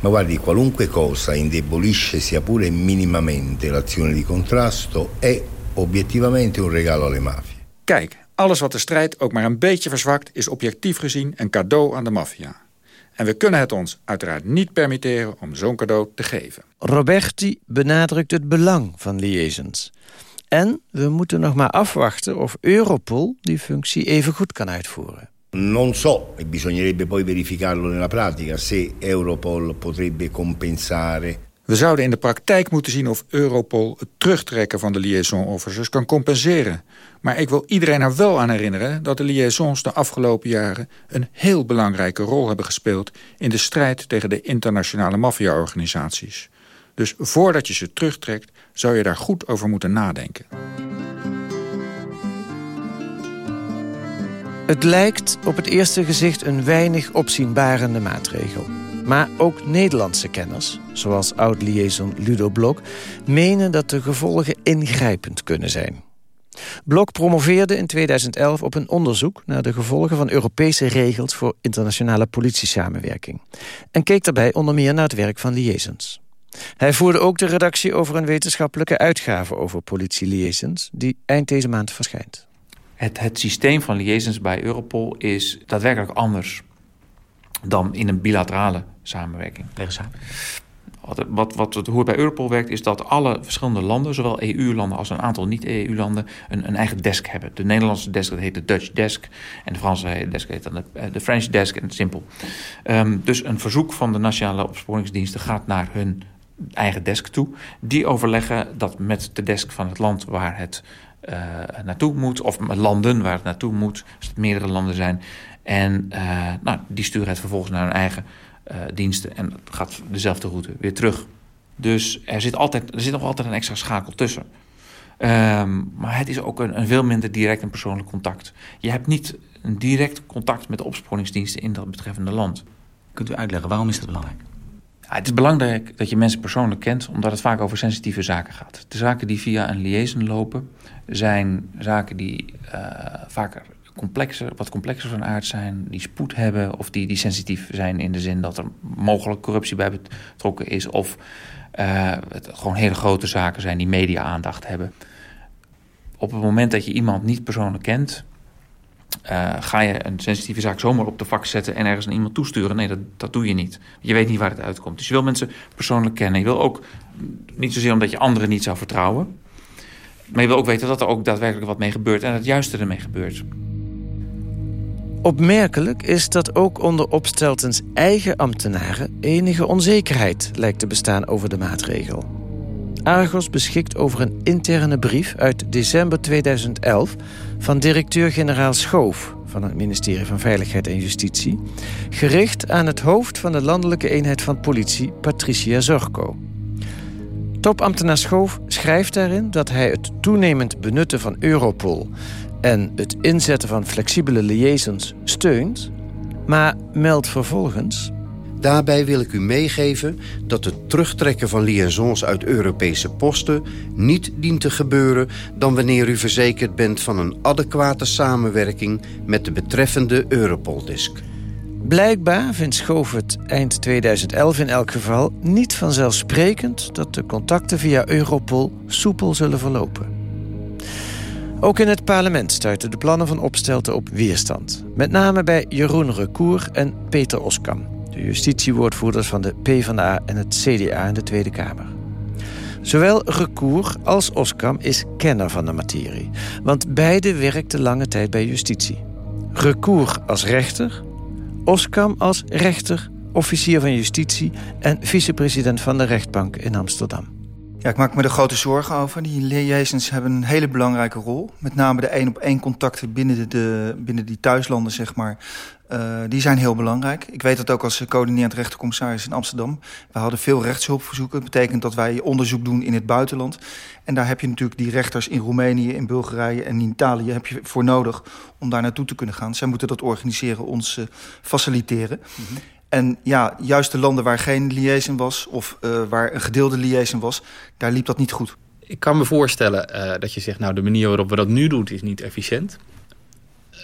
Ma guardi, qualunque cosa indebolisce sia pure minimamente l'azione di contrasto è obiettivamente un regalo alle mafie. Kijk, alles wat de strijd ook maar een beetje verzwakt... is objectief gezien een cadeau aan de maffia. En we kunnen het ons uiteraard niet permitteren om zo'n cadeau te geven. Roberti benadrukt het belang van liaisons. En we moeten nog maar afwachten of Europol die functie even goed kan uitvoeren. Non so, e bisognerebbe poi verificarlo nella pratica, se Europol potrebbe compensare. We zouden in de praktijk moeten zien of Europol het terugtrekken van de liaison officers kan compenseren. Maar ik wil iedereen er wel aan herinneren dat de liaisons de afgelopen jaren een heel belangrijke rol hebben gespeeld in de strijd tegen de internationale maffiaorganisaties. Dus voordat je ze terugtrekt, zou je daar goed over moeten nadenken. Het lijkt op het eerste gezicht een weinig opzienbarende maatregel. Maar ook Nederlandse kenners, zoals oud-liaison Ludo Blok... menen dat de gevolgen ingrijpend kunnen zijn. Blok promoveerde in 2011 op een onderzoek... naar de gevolgen van Europese regels voor internationale politiesamenwerking. En keek daarbij onder meer naar het werk van liaisons. Hij voerde ook de redactie over een wetenschappelijke uitgave over politie-liaisons... die eind deze maand verschijnt. Het, het systeem van liaisons bij Europol is daadwerkelijk anders dan in een bilaterale samenwerking. Wat, wat, wat, hoe het bij Europol werkt is dat alle verschillende landen, zowel EU-landen als een aantal niet-EU-landen, een, een, eigen desk hebben. De Nederlandse desk dat heet de Dutch Desk en de Franse desk heet dan de, eh, de French Desk en simpel. Um, dus een verzoek van de nationale opsporingsdiensten gaat naar hun eigen desk toe. Die overleggen dat met de desk van het land waar het uh, naartoe moet. Of landen waar het naartoe moet, als het meerdere landen zijn. En uh, nou, die sturen het vervolgens naar hun eigen uh, diensten. En gaat dezelfde route weer terug. Dus er zit, altijd, er zit nog altijd een extra schakel tussen. Um, maar het is ook een, een, veel minder direct en persoonlijk contact. Je hebt niet een direct contact met de opsporingsdiensten in dat betreffende land. Kunt u uitleggen, waarom is dat belangrijk? Ja, het is belangrijk dat je mensen persoonlijk kent, omdat het vaak over sensitieve zaken gaat. De zaken die via een liaison lopen, zijn zaken die uh, vaker complexer, wat complexer van aard zijn, die spoed hebben of die, die sensitief zijn in de zin dat er mogelijk corruptie bij betrokken is of uh, het gewoon hele grote zaken zijn die media-aandacht hebben. Op het moment dat je iemand niet persoonlijk kent, uh, ga je een sensitieve zaak zomaar op de vak zetten en ergens naar iemand toesturen? Nee, dat, dat doe je niet. Je weet niet waar het uitkomt. Dus je wil mensen persoonlijk kennen. Je wil ook niet zozeer omdat je anderen niet zou vertrouwen, Maar je wil ook weten dat er ook daadwerkelijk wat mee gebeurt en het juiste ermee gebeurt. Opmerkelijk is dat ook onder Opsteltens eigen ambtenaren enige onzekerheid lijkt te bestaan over de maatregel. Argos beschikt over een interne brief uit december 2011 van directeur-generaal Schoof van het ministerie van Veiligheid en Justitie, gericht aan het hoofd van de landelijke eenheid van politie, Patricia Zorko. Topambtenaar Schoof schrijft daarin dat hij het toenemend benutten van Europol en het inzetten van flexibele liaisons steunt, maar meldt vervolgens... Daarbij wil ik u meegeven dat het terugtrekken van liaisons uit Europese posten niet dient te gebeuren dan wanneer u verzekerd bent van een adequate samenwerking met de betreffende Europol-disk. Blijkbaar vindt Schoof het eind 2011 in elk geval niet vanzelfsprekend dat de contacten via Europol soepel zullen verlopen. Ook in het parlement stuiten de plannen van Opstelten op weerstand. Met name bij Jeroen Recour en Peter Oskam, de justitiewoordvoerders van de PvdA en het CDA in de Tweede Kamer. Zowel Recour als Oskam is kenner van de materie, want beide werkten lange tijd bij justitie. Recour als rechter, Oskam als rechter, officier van justitie en vicepresident van de rechtbank in Amsterdam. Ja, ik maak me er grote zorgen over. Die liaisons hebben een hele belangrijke rol. Met name de één-op-één contacten binnen, de, binnen die thuislanden, zeg maar. Uh, die zijn heel belangrijk. Ik weet dat ook als coördinerend rechtercommissaris in Amsterdam. We hadden veel rechtshulpverzoeken. Dat betekent dat wij onderzoek doen in het buitenland. En daar heb je natuurlijk die rechters in Roemenië, in Bulgarije en in Italië... heb je voor nodig om daar naartoe te kunnen gaan. Zij moeten dat organiseren, ons uh, faciliteren. -hmm. En ja, juist de landen waar geen liaison was... of uh, waar een gedeelde liaison was, daar liep dat niet goed. Ik kan me voorstellen uh, dat je zegt... nou, de manier waarop we dat nu doen is niet efficiënt.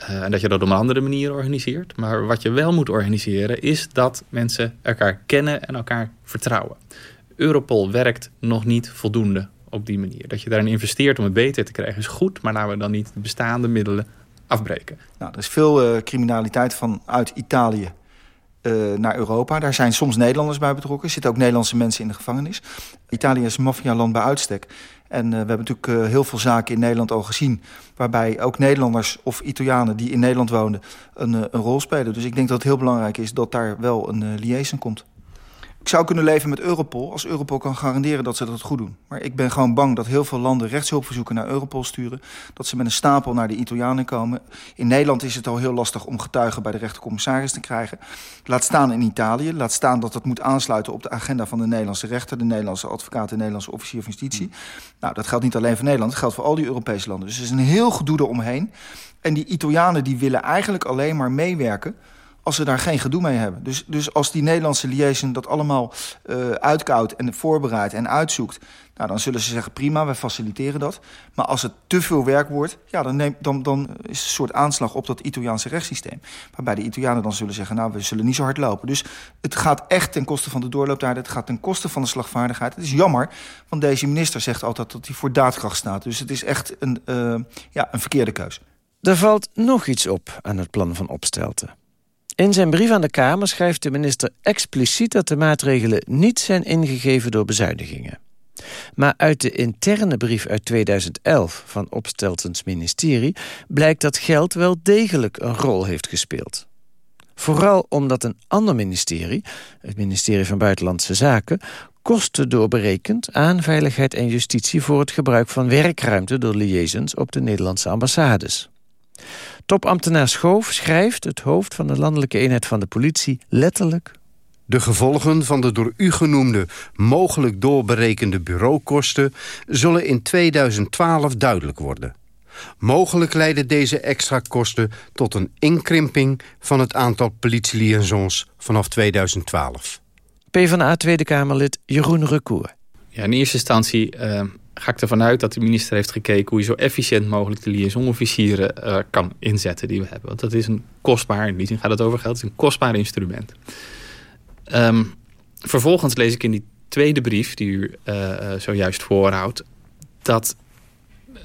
Uh, en dat je dat op een andere manier organiseert. Maar wat je wel moet organiseren... is dat mensen elkaar kennen en elkaar vertrouwen. Europol werkt nog niet voldoende op die manier. Dat je daarin investeert om het beter te krijgen is goed... maar laten we dan niet de bestaande middelen afbreken. Nou, er is veel criminaliteit vanuit Italië uh, naar Europa. Daar zijn soms Nederlanders bij betrokken. Er zitten ook Nederlandse mensen in de gevangenis. Italië is maffialand bij uitstek. En uh, we hebben natuurlijk uh, heel veel zaken in Nederland al gezien... waarbij ook Nederlanders of Italianen die in Nederland woonden een, een rol spelen. Dus ik denk dat het heel belangrijk is dat daar wel een liaison komt. Ik zou kunnen leven met Europol als Europol kan garanderen dat ze dat goed doen. Maar ik ben gewoon bang dat heel veel landen rechtshulpverzoeken naar Europol sturen. Dat ze met een stapel naar de Italianen komen. In Nederland is het al heel lastig om getuigen bij de rechtercommissaris te krijgen. Laat staan in Italië. Laat staan dat dat moet aansluiten op de agenda van de Nederlandse rechter... de Nederlandse advocaat, de Nederlandse officier van justitie. Nou, dat geldt niet alleen voor Nederland, dat geldt voor al die Europese landen. Dus er is een heel gedoe eromheen. En die Italianen die willen eigenlijk alleen maar meewerken als ze daar geen gedoe mee hebben. Dus, dus als die Nederlandse liaison dat allemaal uh, uitkoudt en voorbereidt en uitzoekt... Nou, dan zullen ze zeggen, prima, we faciliteren dat. Maar als het te veel werk wordt, ja, dan, dan, dan is het een soort aanslag op dat Italiaanse rechtssysteem. Waarbij de Italianen dan zullen zeggen, nou, we zullen niet zo hard lopen. Dus het gaat echt ten koste van de doorlooptijden. Het gaat ten koste van de slagvaardigheid. Het is jammer, want deze minister zegt altijd dat hij voor daadkracht staat. Dus het is echt een, uh, ja, een verkeerde keus. Er valt nog iets op aan het plan van Opstelten. In zijn brief aan de Kamer schrijft de minister expliciet dat de maatregelen niet zijn ingegeven door bezuinigingen. Maar uit de interne brief uit 2011 van Opsteltens ministerie blijkt dat geld wel degelijk een rol heeft gespeeld. Vooral omdat een ander ministerie, het ministerie van Buitenlandse Zaken, kosten doorberekent aan veiligheid en justitie voor het gebruik van werkruimte door liaisons op de Nederlandse ambassades. Topambtenaar Schoof schrijft het hoofd van de landelijke eenheid van de politie letterlijk... De gevolgen van de door u genoemde mogelijk doorberekende bureaukosten... zullen in 2012 duidelijk worden. Mogelijk leiden deze extra kosten tot een inkrimping van het aantal politieliaisons vanaf 2012. PvdA Tweede Kamerlid Jeroen Recour. Ja, in eerste instantie uh, ga ik ervan uit dat de minister heeft gekeken... hoe je zo efficiënt mogelijk de liaisonofficieren uh, kan inzetten die we hebben. Want dat is een kostbaar, in die zin gaat het over geld... het is een kostbaar instrument. Um, vervolgens lees ik in die tweede brief die u uh, zojuist voorhoudt... dat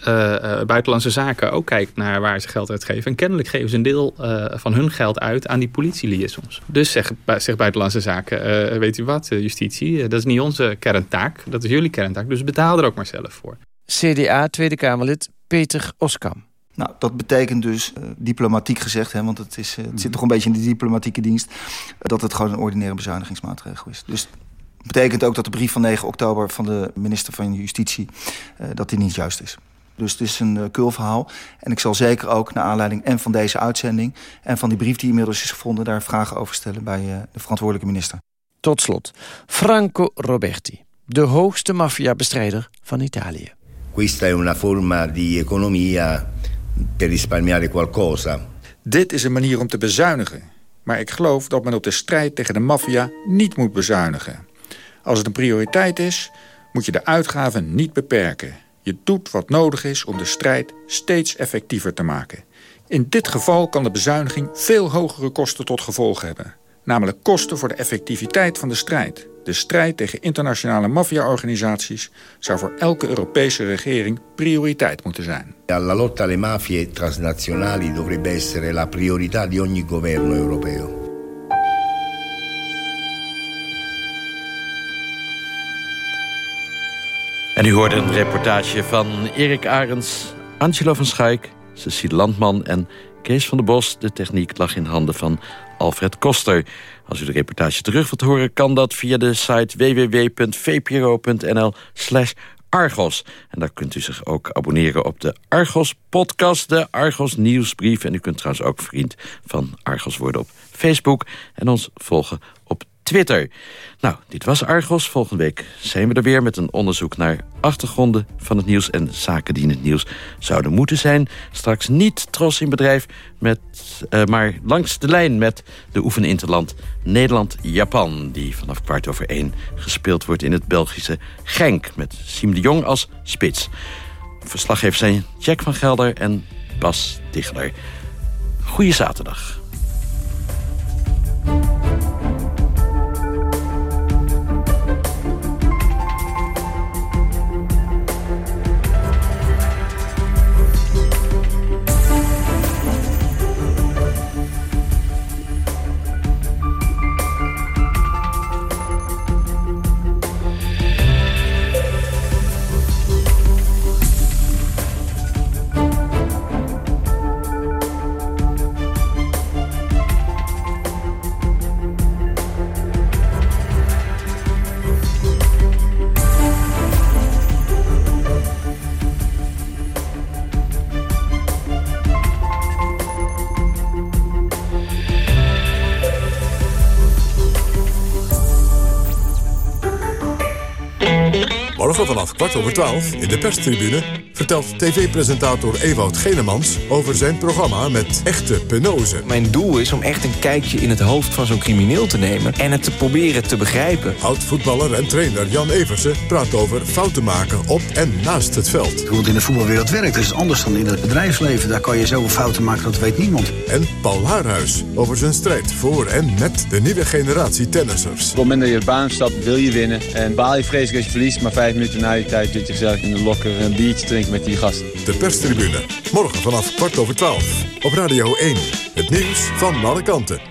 uh, buitenlandse zaken ook kijkt naar waar ze geld uitgeven. En kennelijk geven ze een deel uh, van hun geld uit aan die politieliaisons. Dus zegt zeg buitenlandse zaken, uh, weet u wat, justitie, dat is niet onze kerntaak. Dat is jullie kerntaak, dus betaal er ook maar zelf voor. CDA Tweede Kamerlid Peter Oskam. Nou, dat betekent dus, uh, diplomatiek gezegd, hè, want het, is, uh, het zit toch een beetje in de diplomatieke dienst, dat het gewoon een ordinaire bezuinigingsmaatregel is. Dus betekent ook dat de brief van 9 oktober van de minister van Justitie, uh, dat die niet juist is. Dus het is een uh, kulverhaal. En ik zal zeker ook, naar aanleiding en van deze uitzending... en van die brief die inmiddels is gevonden... daar vragen over stellen bij uh, de verantwoordelijke minister. Tot slot, Franco Roberti, de hoogste maffiabestrijder van Italië. Questa è una forma di economia per risparmiare qualcosa. Dit is een manier om te bezuinigen. Maar ik geloof dat men op de strijd tegen de maffia niet moet bezuinigen. Als het een prioriteit is, moet je de uitgaven niet beperken. Je doet wat nodig is om de strijd steeds effectiever te maken. In dit geval kan de bezuiniging veel hogere kosten tot gevolg hebben. Namelijk kosten voor de effectiviteit van de strijd. De strijd tegen internationale maffiaorganisaties zou voor elke Europese regering prioriteit moeten zijn. La lotta alle mafie transnazionali dovrebbe essere la priorità di ogni governo europeo. En u hoorde een reportage van Erik Arends, Angelo van Schaik, Cecile Landman en Kees van der Bos. De techniek lag in handen van Alfred Koster. Als u de reportage terug wilt horen, kan dat via de site www.vpro.nl Argos. En daar kunt u zich ook abonneren op de Argos podcast, de Argos nieuwsbrief. En u kunt trouwens ook vriend van Argos worden op Facebook en ons volgen Twitter. Nou, dit was Argos. Volgende week zijn we er weer met een onderzoek naar achtergronden van het nieuws en zaken die in het nieuws zouden moeten zijn. Straks niet Tros in bedrijf, met, uh, maar langs de lijn met de oefeninterland Nederland-Japan... die vanaf kwart over één gespeeld wordt in het Belgische Genk... met Siem de Jong als spits. Verslaggevers zijn Jack van Gelder en Bas Tichler. Goeie zaterdag. Vanaf kwart over twaalf in de perstribune... vertelt tv-presentator Ewout Genemans over zijn programma met echte penose. Mijn doel is om echt een kijkje in het hoofd van zo'n crimineel te nemen... en het te proberen te begrijpen. Oud-voetballer en trainer Jan Eversen praat over fouten maken op en naast het veld. Hoe het in de voetbalwereld werkt is anders dan in het bedrijfsleven. Daar kan je zoveel fouten maken, dat weet niemand. En Paul Haarhuis over zijn strijd voor en met de nieuwe generatie tennissers. Op het moment dat je baan stapt, wil je winnen. En baal je vreselijk als je verliest, maar vijf minuten na die tijd zit je gezellig in de lokker een biertje drinken met die gasten. De perstribune. Morgen vanaf kwart over twaalf. Op Radio 1. Het nieuws van alle kanten.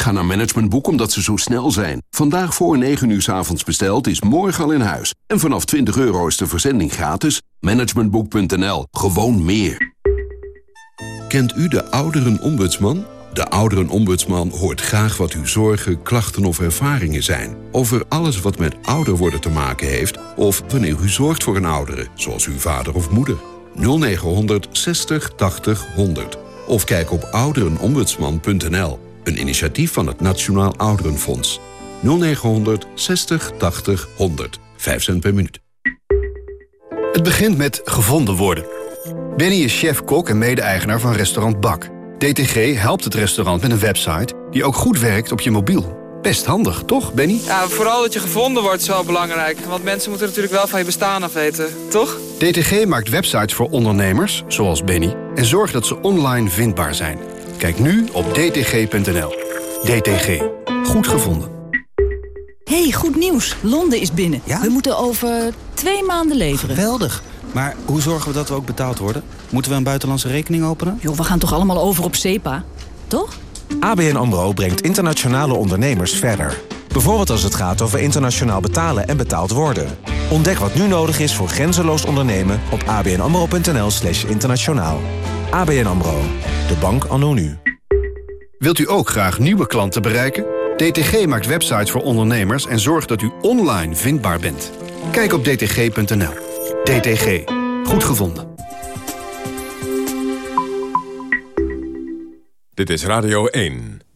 Ga naar Managementboek omdat ze zo snel zijn. Vandaag voor 9 uur s avonds besteld is morgen al in huis. En vanaf 20 euro is de verzending gratis. Managementboek.nl. Gewoon meer. Kent u de ouderenombudsman? De ouderenombudsman hoort graag wat uw zorgen, klachten of ervaringen zijn. Over alles wat met ouder worden te maken heeft... of wanneer u zorgt voor een oudere, zoals uw vader of moeder. 0900 60 80 100. Of kijk op ouderenombudsman.nl. Een initiatief van het Nationaal Ouderenfonds. 0900 60 80 100. 5 cent per minuut. Het begint met gevonden worden. Benny is chef-kok en mede-eigenaar van restaurant Bak. DTG helpt het restaurant met een website die ook goed werkt op je mobiel. Best handig, toch, Benny? Ja, vooral dat je gevonden wordt is wel belangrijk. Want mensen moeten natuurlijk wel van je bestaan af weten, toch? DTG maakt websites voor ondernemers, zoals Benny... en zorgt dat ze online vindbaar zijn. Kijk nu op dtg.nl. DTG. Goed gevonden. hey, goed nieuws. Londen is binnen. We moeten over twee maanden leveren. Geweldig. Maar hoe zorgen we dat we ook betaald worden? Moeten we een buitenlandse rekening openen? Joh, we gaan toch allemaal over op SEPA? Toch? ABN AMRO brengt internationale ondernemers verder. Bijvoorbeeld als het gaat over internationaal betalen en betaald worden. Ontdek wat nu nodig is voor grenzeloos ondernemen op abnamro.nl slash internationaal. ABN AMRO, de bank anno nu. Wilt u ook graag nieuwe klanten bereiken? DTG maakt websites voor ondernemers en zorgt dat u online vindbaar bent. Kijk op dtg.nl. DTG. Goed gevonden. Dit is Radio 1.